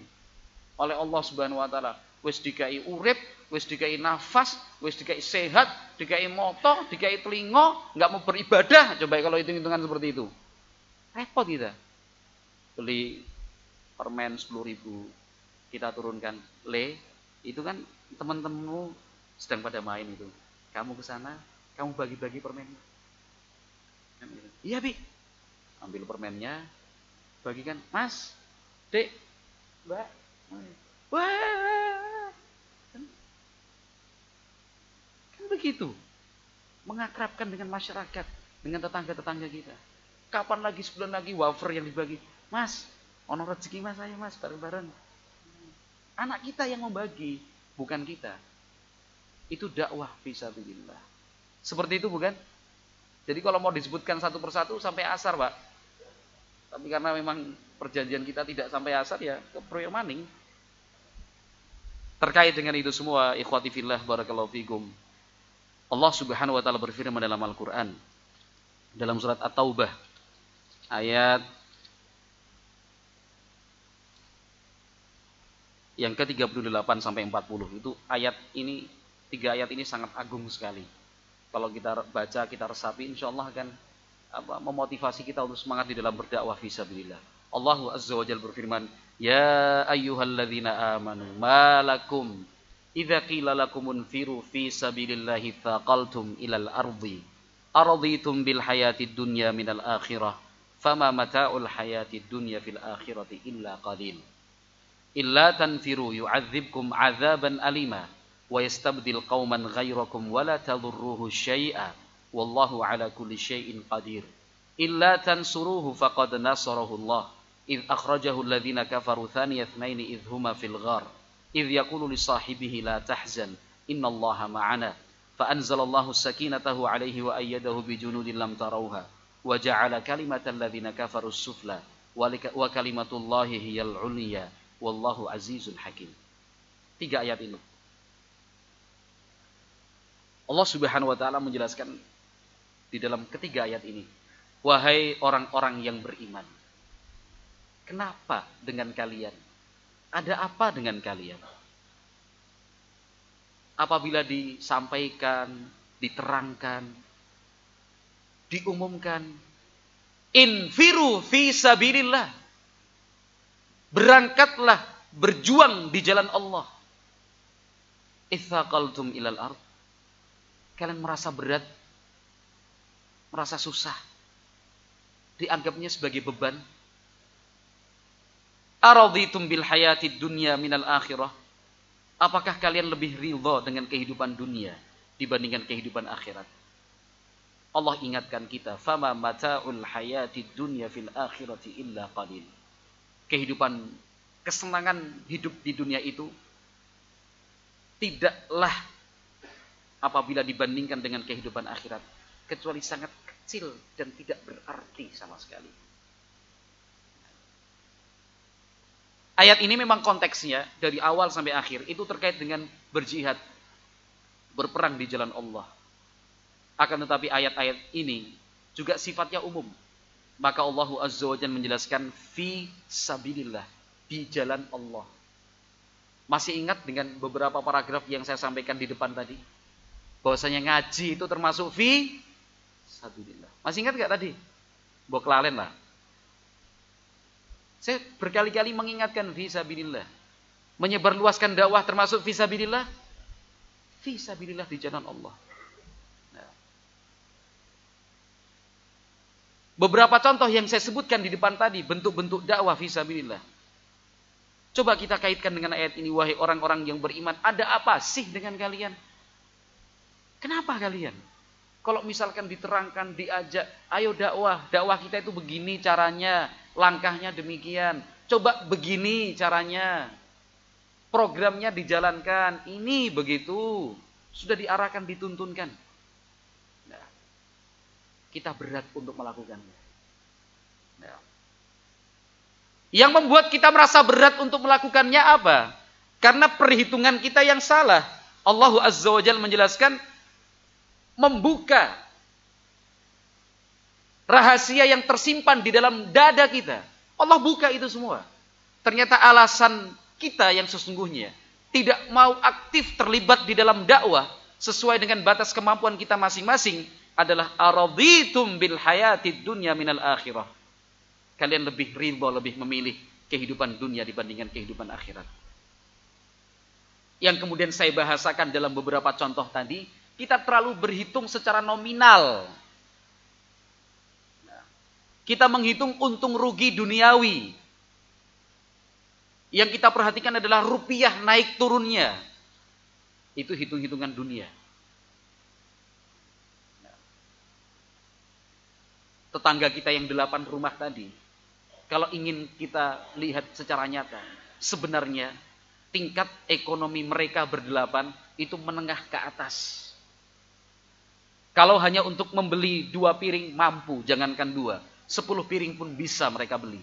oleh Allah Subhanahu wa taala, wis dikai urip, wis dikai nafas, wis dikai sehat, dikai moto, dikai telinga, nggak mau beribadah. Coba kalau hitung-hitungan seperti itu. Repot kita. Beli permen 10 ribu, kita turunkan le, itu kan teman-temanmu sedang pada main itu. Kamu ke sana, kamu bagi-bagi permen. Iya, Bi. Ambil permennya, bagikan. Mas dek mbak. Wah. Kan, kan begitu. Mengakrabkan dengan masyarakat dengan tetangga-tetangga kita. Kapan lagi sebulan lagi wafer yang dibagi. Mas ono rezeki mas saya mas bareng-bareng. Anak kita yang membagi bukan kita itu dakwah fisabilillah. Seperti itu bukan? Jadi kalau mau disebutkan satu persatu sampai asar, Pak. Tapi karena memang perjanjian kita tidak sampai asar ya ke Proyek Maning. Terkait dengan itu semua, ikhwati fillah barakallahu fikum. Allah Subhanahu wa taala berfirman dalam Al-Qur'an dalam surat At-Taubah ayat yang ke-38 sampai 40. Itu ayat ini tiga ayat ini sangat agung sekali. Kalau kita baca, kita resapi insya Allah akan apa, memotivasi kita untuk semangat di dalam berdakwah fisabilillah. Allah Azza wa Jalla berfirman, "Ya ayyuhalladzina amanu, ma lakum idza qila lakum unfiru fi sabilillahi thaqaltum ilal ardi araditum bil hayatid dunya minal akhirah fama mata'ul hayatid dunya fil akhirati illa qalil." illa tanfiru yu'adzibkum 'adzaban alima ويستبدل قوما غيركم ولا تضروه شيئا والله على كل شيء قدير. إلا تنصروه فقد نصره الله. إذ أخرجه الذين كفروا ثاني اثنين إذ هما في الغار. إذ يقول لصاحبه لا تحزن إن الله معنا. فأنزل الله سكينته عليه وأيده بجنود لم تروها. وجعل كلمة الذين كفروا السفلى. وكلمة الله هي العليا. والله عزيز حكيم. tiga آيات إنه. Allah subhanahu wa ta'ala menjelaskan di dalam ketiga ayat ini. Wahai orang-orang yang beriman. Kenapa dengan kalian? Ada apa dengan kalian? Apabila disampaikan, diterangkan, diumumkan, infiru fi sabilillah Berangkatlah berjuang di jalan Allah. Itsaqaltum ilal ard. Kalian merasa berat, merasa susah. Dianggapnya sebagai beban. Araditum bil hayatid dunya minal akhirah. Apakah kalian lebih ridho dengan kehidupan dunia dibandingkan kehidupan akhirat? Allah ingatkan kita, "Fama mata'ul hayatid dunya fil akhirati illa qalil." kehidupan kesenangan hidup di dunia itu tidaklah apabila dibandingkan dengan kehidupan akhirat kecuali sangat kecil dan tidak berarti sama sekali. Ayat ini memang konteksnya dari awal sampai akhir itu terkait dengan berjihad, berperang di jalan Allah. Akan tetapi ayat-ayat ini juga sifatnya umum, maka Allah Azza wa Jalla menjelaskan fi sabilillah, di jalan Allah. Masih ingat dengan beberapa paragraf yang saya sampaikan di depan tadi? Bahwasanya ngaji itu termasuk fi sabilillah. Masih ingat gak tadi? Bawa kelalen lah. Saya berkali-kali mengingatkan fi sabilillah. Menyebarluaskan dakwah termasuk fi sabilillah. Fi sabilillah di jalan Allah. Beberapa contoh yang saya sebutkan di depan tadi, bentuk-bentuk dakwah fisabilillah. Coba kita kaitkan dengan ayat ini, wahai orang-orang yang beriman, ada apa sih dengan kalian? Kenapa kalian? Kalau misalkan diterangkan, diajak, ayo dakwah, dakwah kita itu begini caranya, langkahnya demikian. Coba begini caranya. Programnya dijalankan, ini begitu. Sudah diarahkan, dituntunkan kita berat untuk melakukannya. Ya. Yang membuat kita merasa berat untuk melakukannya apa? Karena perhitungan kita yang salah. Allah Azza wa Jalla menjelaskan membuka rahasia yang tersimpan di dalam dada kita. Allah buka itu semua. Ternyata alasan kita yang sesungguhnya tidak mau aktif terlibat di dalam dakwah sesuai dengan batas kemampuan kita masing-masing adalah araditum bil hayati dunya minal akhirah. Kalian lebih ridho, lebih memilih kehidupan dunia dibandingkan kehidupan akhirat. Yang kemudian saya bahasakan dalam beberapa contoh tadi, kita terlalu berhitung secara nominal. Kita menghitung untung rugi duniawi. Yang kita perhatikan adalah rupiah naik turunnya. Itu hitung-hitungan dunia. tetangga kita yang delapan rumah tadi, kalau ingin kita lihat secara nyata, sebenarnya tingkat ekonomi mereka berdelapan itu menengah ke atas. Kalau hanya untuk membeli dua piring mampu, jangankan dua, sepuluh piring pun bisa mereka beli.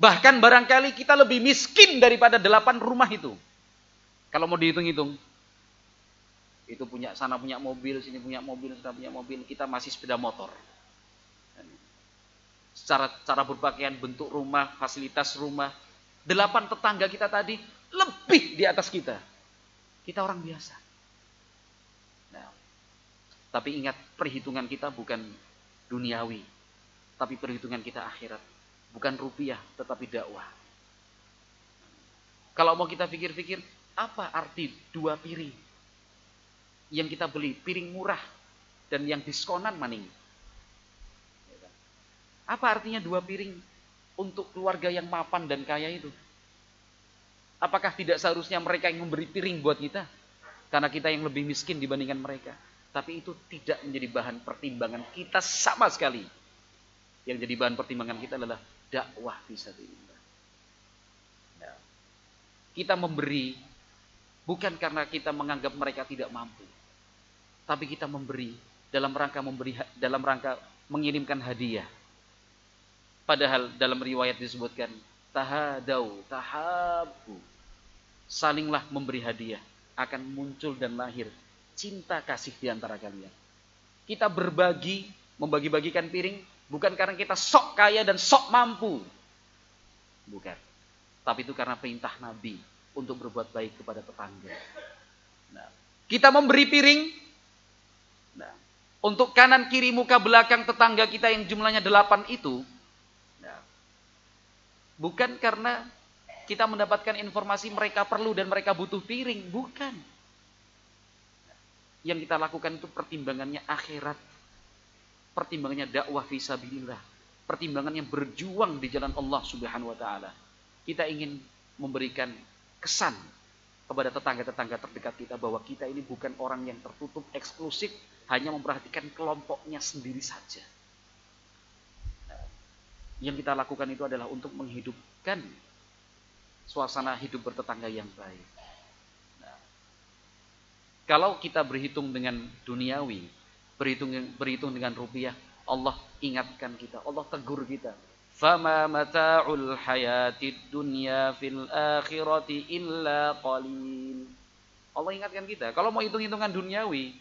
Bahkan barangkali kita lebih miskin daripada delapan rumah itu. Kalau mau dihitung-hitung. Itu punya sana punya mobil, sini punya mobil, sana punya mobil, kita masih sepeda motor. Secara cara berpakaian, bentuk rumah, fasilitas rumah, Delapan tetangga kita tadi lebih di atas kita. Kita orang biasa. Tapi ingat perhitungan kita bukan duniawi, tapi perhitungan kita akhirat. Bukan rupiah, tetapi dakwah. Kalau mau kita pikir-pikir, apa arti dua piring? Yang kita beli, piring murah dan yang diskonan maning. Apa artinya dua piring untuk keluarga yang mapan dan kaya itu? Apakah tidak seharusnya mereka yang memberi piring buat kita? Karena kita yang lebih miskin dibandingkan mereka. Tapi itu tidak menjadi bahan pertimbangan kita sama sekali. Yang jadi bahan pertimbangan kita adalah dakwah fisabilillah. Ya. Kita memberi bukan karena kita menganggap mereka tidak mampu. Tapi kita memberi dalam rangka memberi dalam rangka mengirimkan hadiah. Padahal dalam riwayat disebutkan tahadau, tahabu. Salinglah memberi hadiah akan muncul dan lahir cinta kasih di antara kalian. Kita berbagi, membagi-bagikan piring bukan karena kita sok kaya dan sok mampu. Bukan. Tapi itu karena perintah Nabi untuk berbuat baik kepada tetangga. Nah, kita memberi piring nah, untuk kanan kiri muka belakang tetangga kita yang jumlahnya delapan itu nah, bukan karena kita mendapatkan informasi mereka perlu dan mereka butuh piring, bukan yang kita lakukan itu pertimbangannya akhirat. Pertimbangannya dakwah visabilillah. Pertimbangannya berjuang di jalan Allah subhanahu wa ta'ala. Kita ingin memberikan kesan kepada tetangga-tetangga terdekat kita bahwa kita ini bukan orang yang tertutup eksklusif hanya memperhatikan kelompoknya sendiri saja. Yang kita lakukan itu adalah untuk menghidupkan suasana hidup bertetangga yang baik. Kalau kita berhitung dengan duniawi, berhitung berhitung dengan rupiah, Allah ingatkan kita, Allah tegur kita. Fama mata'ul hayatid dunya fil akhirati illa qalil. Allah ingatkan kita, kalau mau hitung-hitungan duniawi,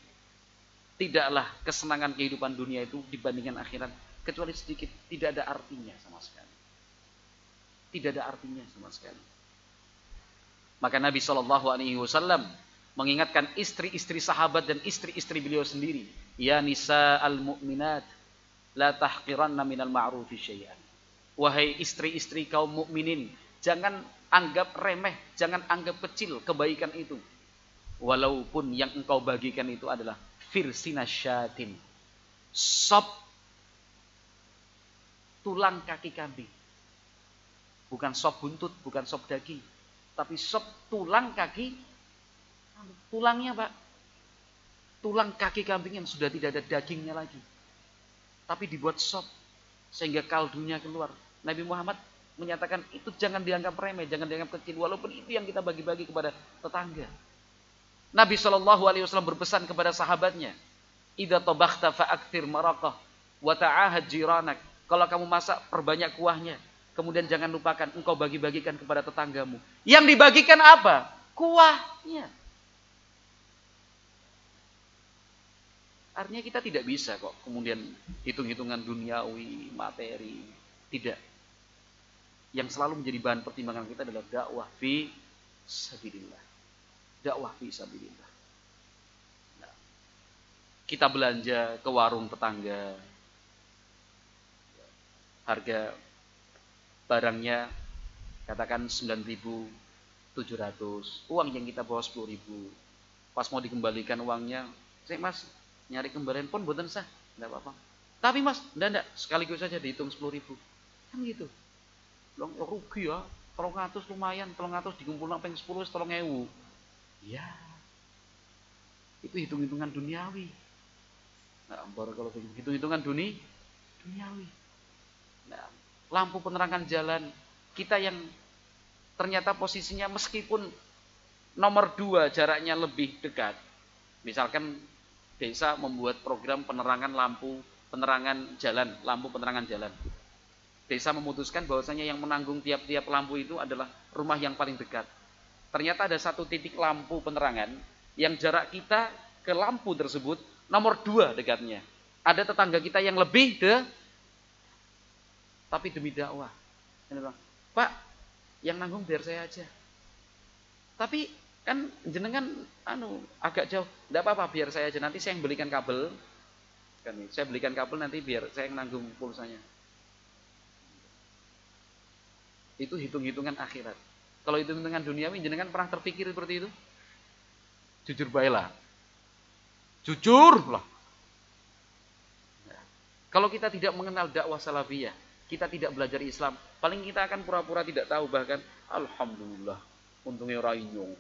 tidaklah kesenangan kehidupan dunia itu dibandingkan akhirat kecuali sedikit, tidak ada artinya sama sekali. Tidak ada artinya sama sekali. Maka Nabi Shallallahu Alaihi Wasallam mengingatkan istri-istri sahabat dan istri-istri beliau sendiri. Ya nisa al-mu'minat, la tahqiranna minal ma'rufi syai'an. Wahai istri-istri kaum mukminin, jangan anggap remeh, jangan anggap kecil kebaikan itu. Walaupun yang engkau bagikan itu adalah firsina syatin. Sop tulang kaki kambing. Bukan sop buntut, bukan sop daging. Tapi sop tulang kaki Tulangnya pak. Tulang kaki kambing yang sudah tidak ada dagingnya lagi. Tapi dibuat sop. Sehingga kaldunya keluar. Nabi Muhammad menyatakan itu jangan dianggap remeh, jangan dianggap kecil. Walaupun itu yang kita bagi-bagi kepada tetangga. Nabi Shallallahu Alaihi Wasallam berpesan kepada sahabatnya, Ida tobakhta fa'aktir marakah, wa ta'ahad jiranak. Kalau kamu masak, perbanyak kuahnya. Kemudian jangan lupakan, engkau bagi-bagikan kepada tetanggamu. Yang dibagikan apa? Kuahnya. Artinya kita tidak bisa kok kemudian hitung-hitungan duniawi, materi. Tidak. Yang selalu menjadi bahan pertimbangan kita adalah dakwah fi sabilillah. Dakwah fi sabilillah. Nah, kita belanja ke warung tetangga. Harga barangnya katakan 9.700. Uang yang kita bawa 10.000. Pas mau dikembalikan uangnya, saya mas nyari kembalian pun buatan sah, tidak apa-apa. Tapi mas, tidak tidak sekaligus saja dihitung sepuluh ribu, kan gitu. Ya rugi ya, tolong ngatus lumayan, tolong ngatus dikumpul peng sepuluh, tolong ewu. Ya, itu hitung-hitungan duniawi. Nah, kalau hitung-hitungan duni, duniawi. Nah, lampu penerangan jalan kita yang ternyata posisinya meskipun nomor dua jaraknya lebih dekat, misalkan desa membuat program penerangan lampu penerangan jalan, lampu penerangan jalan. Desa memutuskan bahwasanya yang menanggung tiap-tiap lampu itu adalah rumah yang paling dekat. Ternyata ada satu titik lampu penerangan yang jarak kita ke lampu tersebut nomor dua dekatnya. Ada tetangga kita yang lebih de, tapi demi dakwah. Pak, Yang nanggung biar saya aja. Tapi kan jenengan anu agak jauh. Tidak apa-apa biar saya aja. Nanti saya yang belikan kabel. Kan, saya belikan kabel nanti biar saya yang nanggung pulsanya. Itu hitung-hitungan akhirat. Kalau hitung-hitungan duniawi jenengan pernah terpikir seperti itu? Jujur baiklah. Jujur lah. Kalau kita tidak mengenal dakwah salafiyah, kita tidak belajar Islam, paling kita akan pura-pura tidak tahu bahkan alhamdulillah untungnya orang inyong.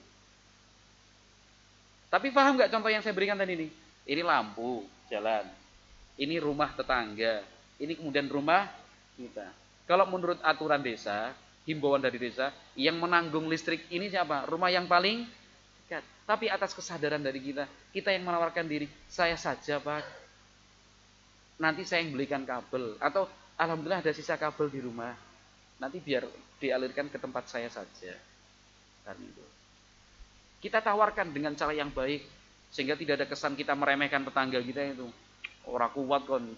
Tapi paham nggak contoh yang saya berikan tadi ini? Ini lampu jalan, ini rumah tetangga, ini kemudian rumah kita. Kalau menurut aturan desa, himbauan dari desa, yang menanggung listrik ini siapa? Rumah yang paling dekat. Tapi atas kesadaran dari kita, kita yang menawarkan diri, saya saja Pak, nanti saya yang belikan kabel atau alhamdulillah ada sisa kabel di rumah nanti biar dialirkan ke tempat saya saja kan itu kita tawarkan dengan cara yang baik sehingga tidak ada kesan kita meremehkan tetangga kita itu. Orang kuat kon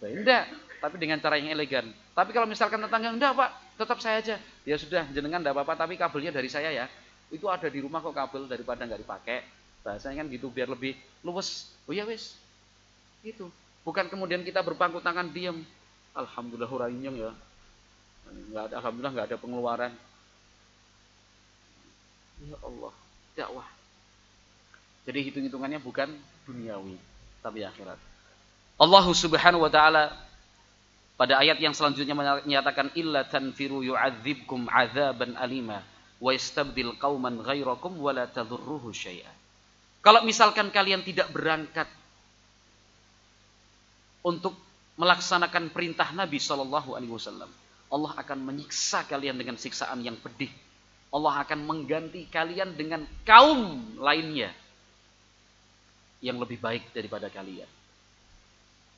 enggak tapi dengan cara yang elegan. Tapi kalau misalkan tetangga enggak pak tetap saya aja. Ya sudah jenengan enggak apa-apa tapi kabelnya dari saya ya. Itu ada di rumah kok kabel daripada nggak dipakai. Bahasanya kan gitu biar lebih luwes. Oh ya wis. Itu. Bukan kemudian kita berpangku tangan diam. Alhamdulillah hurainya ya. Enggak ada alhamdulillah enggak ada pengeluaran. Ya Allah, dakwah. Jadi hitung-hitungannya bukan duniawi, tapi akhirat. Allah Subhanahu wa taala pada ayat yang selanjutnya menyatakan illa tanfiru yu'adzibkum adzaban alima wa yastabdil qauman ghairakum wa la tadurruhu syai'a. Kalau misalkan kalian tidak berangkat untuk melaksanakan perintah Nabi Shallallahu Alaihi Wasallam, Allah akan menyiksa kalian dengan siksaan yang pedih. Allah akan mengganti kalian dengan kaum lainnya yang lebih baik daripada kalian.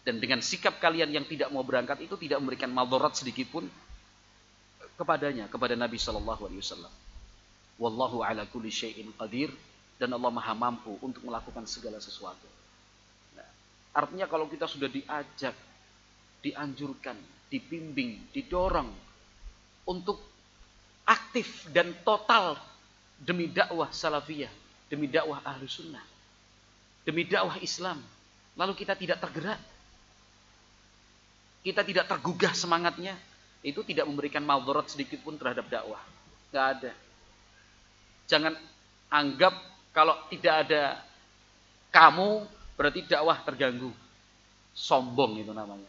Dan dengan sikap kalian yang tidak mau berangkat itu tidak memberikan maldorat sedikit pun kepadanya, kepada Nabi Shallallahu Alaihi Wasallam. Wallahu ala kulli syai'in qadir dan Allah maha mampu untuk melakukan segala sesuatu. Artinya kalau kita sudah diajak, dianjurkan, dibimbing, didorong untuk aktif dan total demi dakwah salafiyah, demi dakwah ahlu sunnah, demi dakwah Islam. Lalu kita tidak tergerak, kita tidak tergugah semangatnya, itu tidak memberikan maldorat sedikit pun terhadap dakwah. Gak ada. Jangan anggap kalau tidak ada kamu berarti dakwah terganggu. Sombong itu namanya.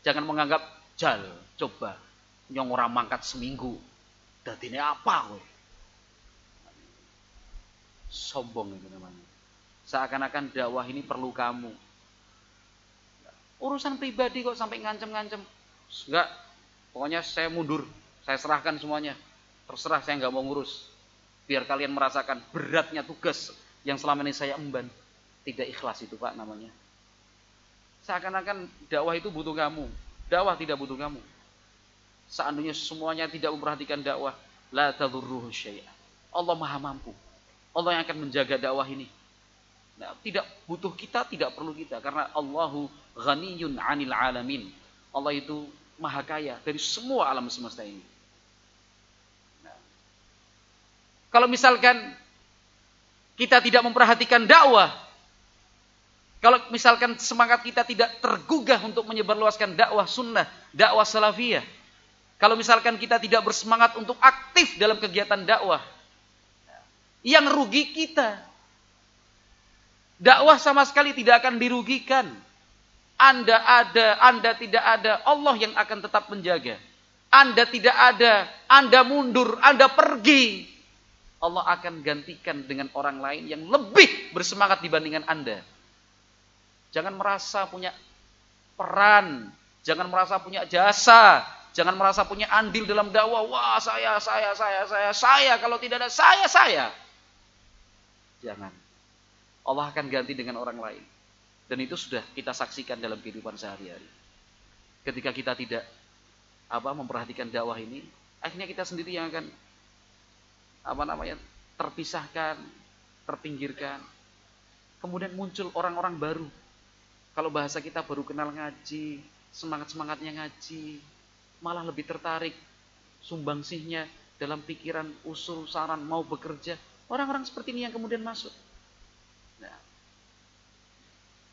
Jangan menganggap jal, coba nyong orang mangkat seminggu. Ini apa kowe? Sombong itu namanya. Seakan-akan dakwah ini perlu kamu. Urusan pribadi kok sampai ngancem-ngancem. Enggak. Pokoknya saya mundur. Saya serahkan semuanya. Terserah saya nggak mau ngurus. Biar kalian merasakan beratnya tugas yang selama ini saya emban. Tidak ikhlas itu Pak namanya. Seakan-akan dakwah itu butuh kamu. Dakwah tidak butuh kamu. Seandainya semuanya tidak memperhatikan dakwah, la tadurruhu syai'an. Allah Maha mampu. Allah yang akan menjaga dakwah ini. Nah, tidak butuh kita, tidak perlu kita karena Allahu ghaniyun 'anil alamin. Allah itu maha kaya dari semua alam semesta ini. Nah, kalau misalkan kita tidak memperhatikan dakwah, kalau misalkan semangat kita tidak tergugah untuk menyebarluaskan dakwah sunnah, dakwah salafiyah. Kalau misalkan kita tidak bersemangat untuk aktif dalam kegiatan dakwah. Yang rugi kita. Dakwah sama sekali tidak akan dirugikan. Anda ada, Anda tidak ada, Allah yang akan tetap menjaga. Anda tidak ada, Anda mundur, Anda pergi. Allah akan gantikan dengan orang lain yang lebih bersemangat dibandingkan Anda. Jangan merasa punya peran, jangan merasa punya jasa, jangan merasa punya andil dalam dakwah. Wah, saya, saya, saya, saya, saya. Kalau tidak ada saya, saya. Jangan. Allah akan ganti dengan orang lain. Dan itu sudah kita saksikan dalam kehidupan sehari-hari. Ketika kita tidak apa memperhatikan dakwah ini, akhirnya kita sendiri yang akan apa namanya terpisahkan, terpinggirkan. Kemudian muncul orang-orang baru kalau bahasa kita baru kenal ngaji, semangat-semangatnya ngaji, malah lebih tertarik sumbangsihnya dalam pikiran, usul, saran, mau bekerja. Orang-orang seperti ini yang kemudian masuk. Nah,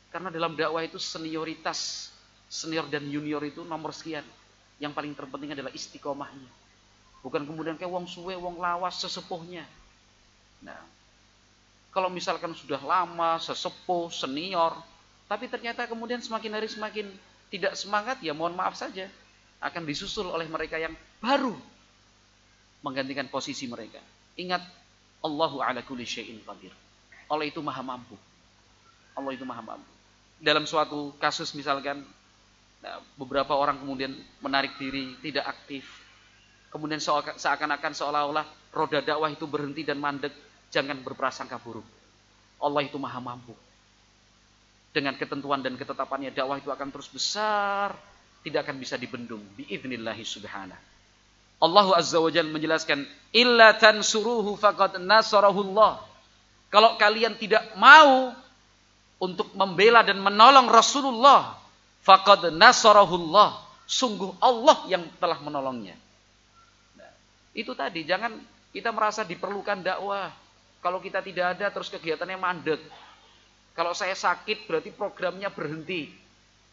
karena dalam dakwah itu senioritas, senior dan junior itu nomor sekian. Yang paling terpenting adalah istiqomahnya. Bukan kemudian kayak wong suwe, wong lawas, sesepuhnya. Nah, kalau misalkan sudah lama, sesepuh, senior, tapi ternyata kemudian semakin hari semakin tidak semangat, ya mohon maaf saja. Akan disusul oleh mereka yang baru menggantikan posisi mereka. Ingat, Allahu ala kulli syai'in qadir. Allah itu maha mampu. Allah itu maha mampu. Dalam suatu kasus misalkan, nah, beberapa orang kemudian menarik diri, tidak aktif. Kemudian seakan-akan seolah-olah roda dakwah itu berhenti dan mandek. Jangan berprasangka buruk. Allah itu maha mampu. Dengan ketentuan dan ketetapannya dakwah itu akan terus besar. Tidak akan bisa dibendung. Biiznillahi subhanahu. Allah Azza wa Jalla menjelaskan, "Illa tansuruhu faqad nasarahullah." Kalau kalian tidak mau untuk membela dan menolong Rasulullah, faqad nasarahullah. Sungguh Allah yang telah menolongnya. Nah, itu tadi, jangan kita merasa diperlukan dakwah. Kalau kita tidak ada terus kegiatannya mandek. Kalau saya sakit berarti programnya berhenti.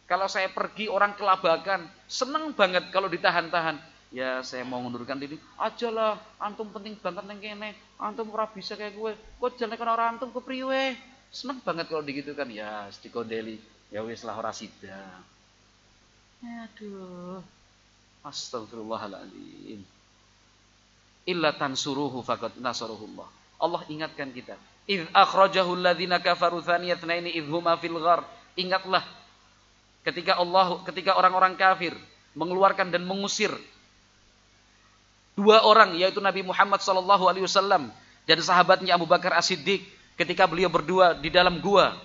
Kalau saya pergi orang kelabakan, seneng banget kalau ditahan-tahan. Ya saya mau mengundurkan diri, ajalah antum penting banget neng kene, antum ora bisa kayak gue, kok jalan kan orang antum ke priwe. Seneng banget kalau digitu kan, ya deli, ya wis lah ora sida. Aduh. Astagfirullahaladzim. Illa tansuruhu faqad nasaruhullah. Allah ingatkan kita. Idh akhrajahu alladhina kafaru thaniyatnaini idhuma fil ghar. Ingatlah ketika Allah ketika orang-orang kafir mengeluarkan dan mengusir dua orang yaitu Nabi Muhammad sallallahu alaihi wasallam dan sahabatnya Abu Bakar As-Siddiq ketika beliau berdua di dalam gua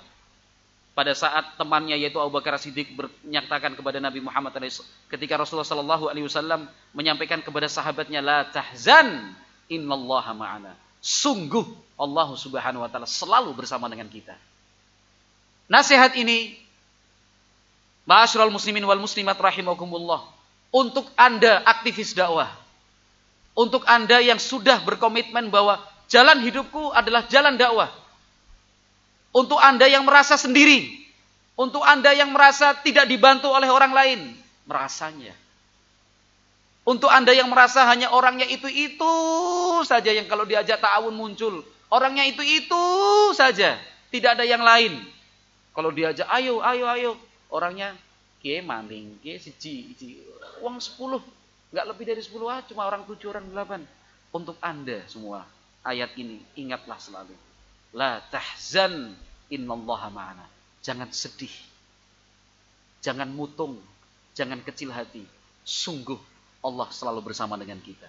pada saat temannya yaitu Abu Bakar As-Siddiq menyatakan kepada Nabi Muhammad ketika Rasulullah sallallahu alaihi wasallam menyampaikan kepada sahabatnya la tahzan ma'ana Sungguh Allah Subhanahu wa taala selalu bersama dengan kita. Nasihat ini Ma'asyiral muslimin wal muslimat rahimakumullah untuk Anda aktivis dakwah. Untuk Anda yang sudah berkomitmen bahwa jalan hidupku adalah jalan dakwah. Untuk Anda yang merasa sendiri, untuk Anda yang merasa tidak dibantu oleh orang lain, merasanya untuk Anda yang merasa hanya orangnya itu-itu saja yang kalau diajak ta'awun muncul. Orangnya itu-itu saja. Tidak ada yang lain. Kalau diajak, ayo, ayo, ayo. Orangnya, kie maling, kie siji, siji. Uang sepuluh. Nggak lebih dari sepuluh, ah, cuma orang tujuh, orang delapan. Untuk Anda semua, ayat ini ingatlah selalu. La tahzan innallaha ma'ana. Jangan sedih. Jangan mutung. Jangan kecil hati. Sungguh Allah selalu bersama dengan kita.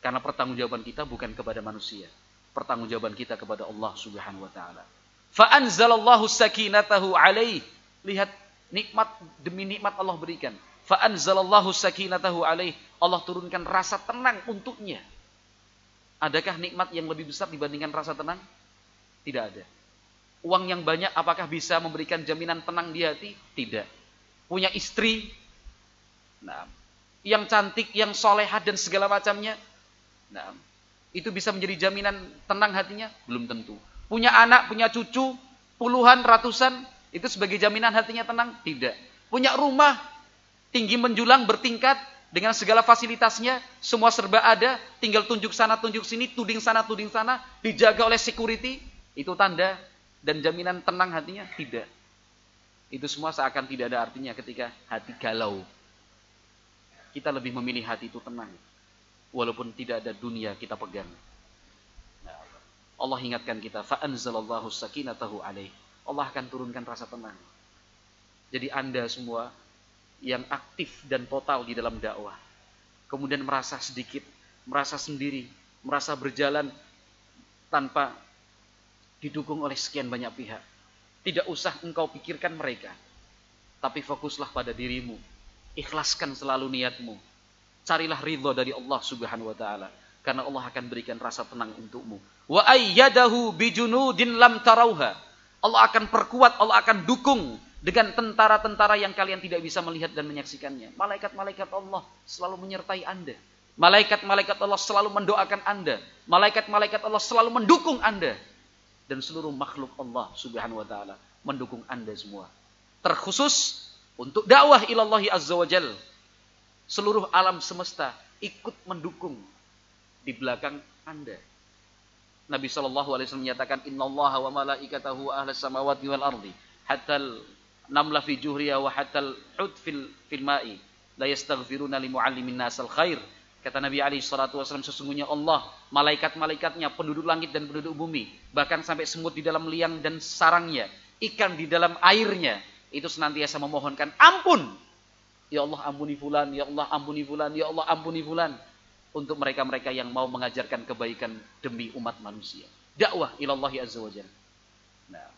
Karena pertanggungjawaban kita bukan kepada manusia. Pertanggungjawaban kita kepada Allah Subhanahu wa taala. Fa anzalallahu sakinatahu alaih. Lihat nikmat demi nikmat Allah berikan. Fa anzalallahu sakinatahu alaih. Allah turunkan rasa tenang untuknya. Adakah nikmat yang lebih besar dibandingkan rasa tenang? Tidak ada. Uang yang banyak apakah bisa memberikan jaminan tenang di hati? Tidak. Punya istri Nah, yang cantik, yang solehat dan segala macamnya. Nah, itu bisa menjadi jaminan tenang hatinya? Belum tentu. Punya anak, punya cucu, puluhan, ratusan, itu sebagai jaminan hatinya tenang? Tidak. Punya rumah, tinggi menjulang, bertingkat, dengan segala fasilitasnya, semua serba ada, tinggal tunjuk sana, tunjuk sini, tuding sana, tuding sana, dijaga oleh security, itu tanda dan jaminan tenang hatinya? Tidak. Itu semua seakan tidak ada artinya ketika hati galau, kita lebih memilih hati itu tenang. Walaupun tidak ada dunia kita pegang. Allah ingatkan kita, fa'anzalallahu sakinatahu alaih. Allah akan turunkan rasa tenang. Jadi Anda semua yang aktif dan total di dalam dakwah. Kemudian merasa sedikit, merasa sendiri, merasa berjalan tanpa didukung oleh sekian banyak pihak. Tidak usah engkau pikirkan mereka. Tapi fokuslah pada dirimu Ikhlaskan selalu niatmu. Carilah ridho dari Allah Subhanahu wa taala karena Allah akan berikan rasa tenang untukmu. Wa ayyadahu bijunudin lam tarauha. Allah akan perkuat, Allah akan dukung dengan tentara-tentara yang kalian tidak bisa melihat dan menyaksikannya. Malaikat-malaikat Allah selalu menyertai Anda. Malaikat-malaikat Allah selalu mendoakan Anda. Malaikat-malaikat Allah selalu mendukung Anda. Dan seluruh makhluk Allah subhanahu wa ta'ala mendukung Anda semua. Terkhusus untuk dakwah ilallahi azza wa jal. Seluruh alam semesta ikut mendukung di belakang Anda. Nabi Shallallahu Alaihi Wasallam menyatakan Inna Allah wa malaikatahu ahla samawati wal ardi hatta namla fi juhriya wa hatta hud fil fil ma'i la yastaghfiruna li muallimin nasal khair Kata Nabi Ali Shallallahu Wasallam sesungguhnya Allah, malaikat-malaikatnya, penduduk langit dan penduduk bumi, bahkan sampai semut di dalam liang dan sarangnya, ikan di dalam airnya, itu senantiasa memohonkan ampun. Ya Allah ampuni fulan, ya Allah ampuni fulan, ya Allah ampuni fulan untuk mereka-mereka yang mau mengajarkan kebaikan demi umat manusia. Dakwah ilallahi azza wajalla. Nah.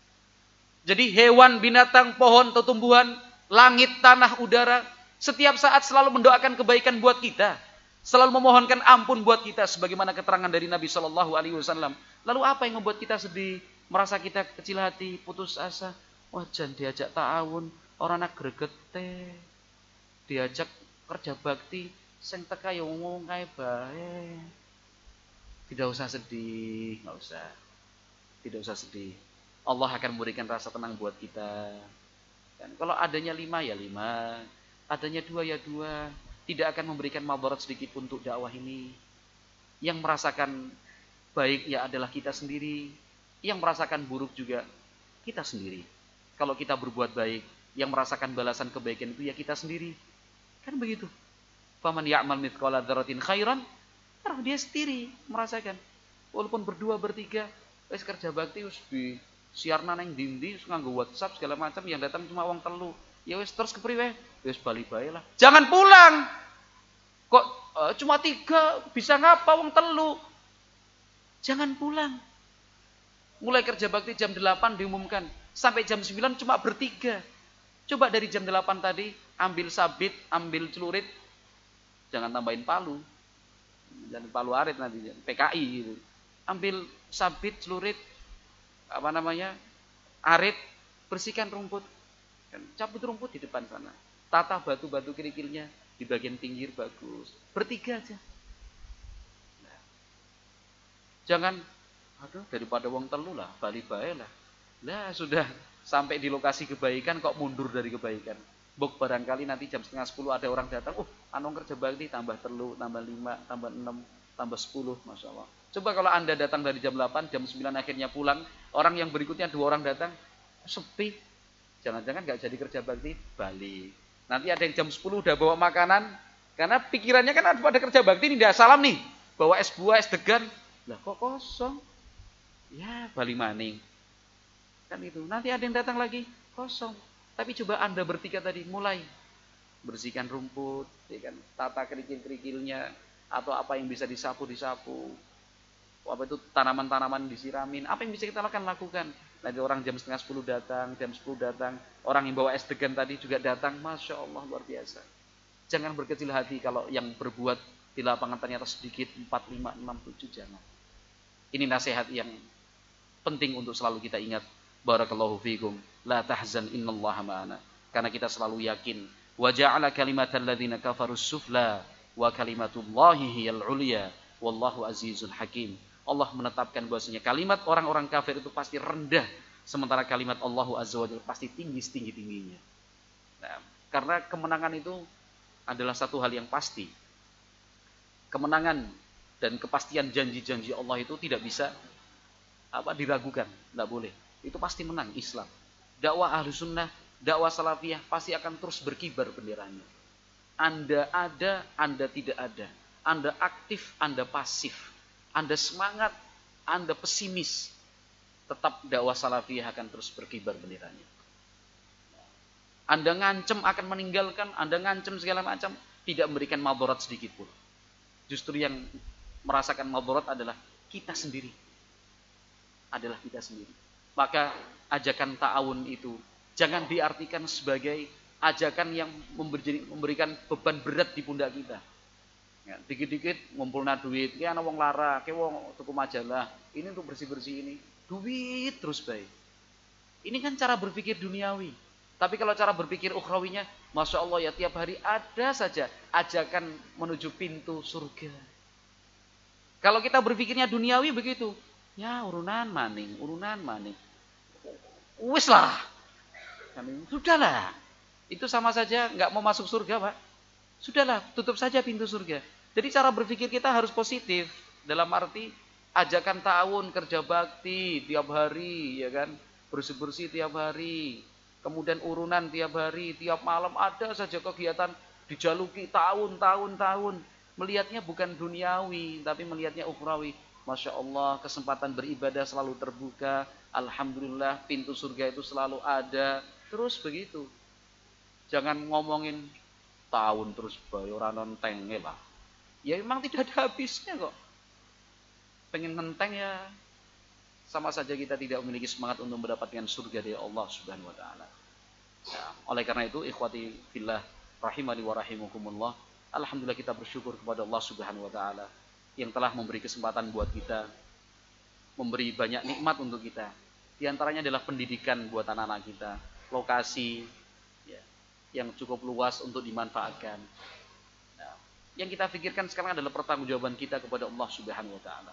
Jadi hewan, binatang, pohon, tumbuhan, langit, tanah, udara, setiap saat selalu mendoakan kebaikan buat kita. Selalu memohonkan ampun buat kita sebagaimana keterangan dari Nabi Shallallahu alaihi wasallam. Lalu apa yang membuat kita sedih? Merasa kita kecil hati, putus asa. Wah, jangan diajak ta'awun, orang nak gregete. Diajak kerja bakti, sing teka ya ngomong kae bae. Tidak usah sedih, nggak usah. Tidak usah sedih. Allah akan memberikan rasa tenang buat kita. Dan kalau adanya lima ya lima, adanya dua ya dua. Tidak akan memberikan mabarat sedikit untuk dakwah ini. Yang merasakan baik ya adalah kita sendiri. Yang merasakan buruk juga kita sendiri. Kalau kita berbuat baik, yang merasakan balasan kebaikan itu ya kita sendiri. Kan begitu. Faman ya'mal mithqala dzarratin khairan, terus dia sendiri merasakan. Walaupun berdua bertiga, wis kerja bakti wis di siarna nang dindi wis nganggo WhatsApp segala macam yang datang cuma uang telu. Ya wis terus kepriwe? Wis bali bae lah. Jangan pulang. Kok uh, cuma tiga bisa ngapa uang telu? Jangan pulang. Mulai kerja bakti jam 8 diumumkan. Sampai jam 9 cuma bertiga. Coba dari jam 8 tadi ambil sabit, ambil celurit, jangan tambahin palu. Dan palu arit nanti PKI gitu. Ambil sabit celurit apa namanya arit bersihkan rumput. Cabut rumput di depan sana. Tata batu-batu kerikilnya di bagian pinggir bagus. Bertiga aja. Nah. jangan aduh daripada wong telu lah bali bae lah. Lah sudah sampai di lokasi kebaikan kok mundur dari kebaikan Buk barangkali nanti jam setengah sepuluh ada orang datang, uh, anu kerja bakti tambah terlu, tambah lima, tambah enam, tambah sepuluh, masya Allah. Coba kalau anda datang dari jam 8, jam 9 akhirnya pulang, orang yang berikutnya dua orang datang, sepi. Jangan-jangan nggak jadi kerja bakti, balik. Nanti ada yang jam 10 udah bawa makanan, karena pikirannya kan ada pada kerja bakti ini tidak salam nih, bawa es buah, es degan, lah kok kosong? Ya, balik maning. Kan itu. Nanti ada yang datang lagi, kosong. Tapi coba Anda bertiga tadi mulai bersihkan rumput, ya kan, tata kerikil-kerikilnya atau apa yang bisa disapu-disapu. Apa itu tanaman-tanaman disiramin, apa yang bisa kita lakukan lakukan. Nanti orang jam setengah sepuluh datang, jam sepuluh datang, orang yang bawa es degan tadi juga datang, masya Allah luar biasa. Jangan berkecil hati kalau yang berbuat di lapangan ternyata sedikit 4, 5, 6, 7 jangan. Ini nasihat yang penting untuk selalu kita ingat. Barakallahu fiikum la tahzan innallaha ma'ana. Karena kita selalu yakin wa ja'ala kalimatal ladzina kafaru sufla wa kalimatullahi hiyal ulya wallahu azizun hakim. Allah menetapkan bahwasanya kalimat orang-orang kafir itu pasti rendah sementara kalimat Allah azza wajalla pasti tinggi setinggi-tingginya. Nah, karena kemenangan itu adalah satu hal yang pasti. Kemenangan dan kepastian janji-janji Allah itu tidak bisa apa diragukan, tidak boleh. Itu pasti menang Islam dakwah ahlu sunnah, dakwah salafiyah pasti akan terus berkibar benderanya. Anda ada, Anda tidak ada. Anda aktif, Anda pasif. Anda semangat, Anda pesimis. Tetap dakwah salafiyah akan terus berkibar benderanya. Anda ngancem akan meninggalkan, Anda ngancem segala macam, tidak memberikan maborat sedikit pun. Justru yang merasakan maborat adalah kita sendiri. Adalah kita sendiri. Maka ajakan ta'awun itu jangan diartikan sebagai ajakan yang memberikan beban berat di pundak kita. Ya, dikit-dikit ngumpulna duit, kayak anak wong lara, kayak wong tuku majalah, ini untuk bersih-bersih ini. Duit terus baik. Ini kan cara berpikir duniawi. Tapi kalau cara berpikir ukhrawinya, Masya Allah ya tiap hari ada saja ajakan menuju pintu surga. Kalau kita berpikirnya duniawi begitu. Ya urunan maning, urunan maning. Wis lah. Sudahlah. Itu sama saja nggak mau masuk surga Pak. Sudahlah, tutup saja pintu surga. Jadi cara berpikir kita harus positif. Dalam arti ajakan tahun kerja bakti tiap hari ya kan bersih-bersih tiap hari kemudian urunan tiap hari, tiap malam ada saja kegiatan dijaluki tahun-tahun tahun. Melihatnya bukan duniawi, tapi melihatnya ukhrawi. Masya Allah, kesempatan beribadah selalu terbuka. Alhamdulillah, pintu surga itu selalu ada. Terus begitu. Jangan ngomongin tahun terus bayoran nenteng lah. Ya memang tidak ada habisnya kok. Pengen nenteng ya sama saja kita tidak memiliki semangat untuk mendapatkan surga dari Allah Subhanahu wa taala. Ya, oleh karena itu ikhwati fillah rahimani wa rahimakumullah, alhamdulillah kita bersyukur kepada Allah Subhanahu wa taala yang telah memberi kesempatan buat kita memberi banyak nikmat untuk kita. Di antaranya adalah pendidikan buat anak-anak kita, lokasi ya, yang cukup luas untuk dimanfaatkan. Ya, yang kita pikirkan sekarang adalah pertanggungjawaban kita kepada Allah Subhanahu wa taala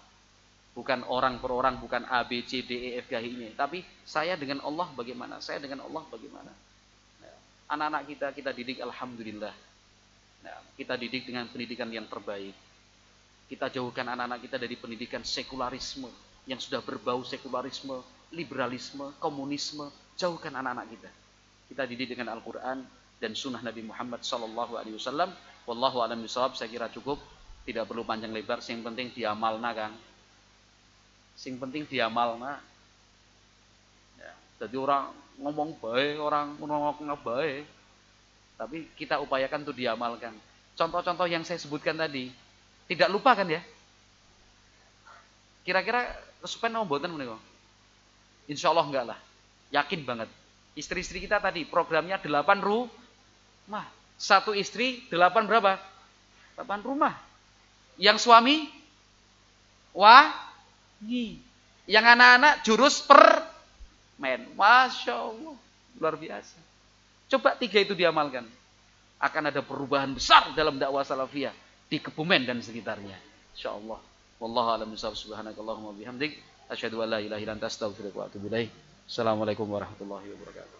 bukan orang per orang, bukan A, B, C, D, E, F, G, H ini. Tapi saya dengan Allah bagaimana? Saya dengan Allah bagaimana? Nah, anak-anak kita kita didik Alhamdulillah. Nah, kita didik dengan pendidikan yang terbaik. Kita jauhkan anak-anak kita dari pendidikan sekularisme yang sudah berbau sekularisme, liberalisme, komunisme. Jauhkan anak-anak kita. Kita didik dengan Al-Quran dan Sunnah Nabi Muhammad Sallallahu Alaihi Wasallam. Wallahu a'lam bishawab. Saya kira cukup. Tidak perlu panjang lebar. Yang penting diamalna kang Sing penting diamal nak. Ya, jadi orang ngomong baik, orang ngomong baik. Tapi kita upayakan untuk diamalkan. Contoh-contoh yang saya sebutkan tadi, tidak lupa kan ya? Kira-kira kesupen mau buatan menika? Insya Allah enggak lah. Yakin banget. Istri-istri kita tadi programnya 8 rumah. Satu istri 8 berapa? 8 rumah. Yang suami wah Nih, yang anak-anak jurus per men. Masya Allah. Luar biasa. Coba tiga itu diamalkan. Akan ada perubahan besar dalam dakwah salafiyah di Kebumen dan sekitarnya. Insya Allah. Wallahu a'lam bishawab. Subhanakallahumma bihamdik. Asyhadu an la ilaha illa anta astaghfiruka wa atubu ilaik. Assalamualaikum warahmatullahi wabarakatuh.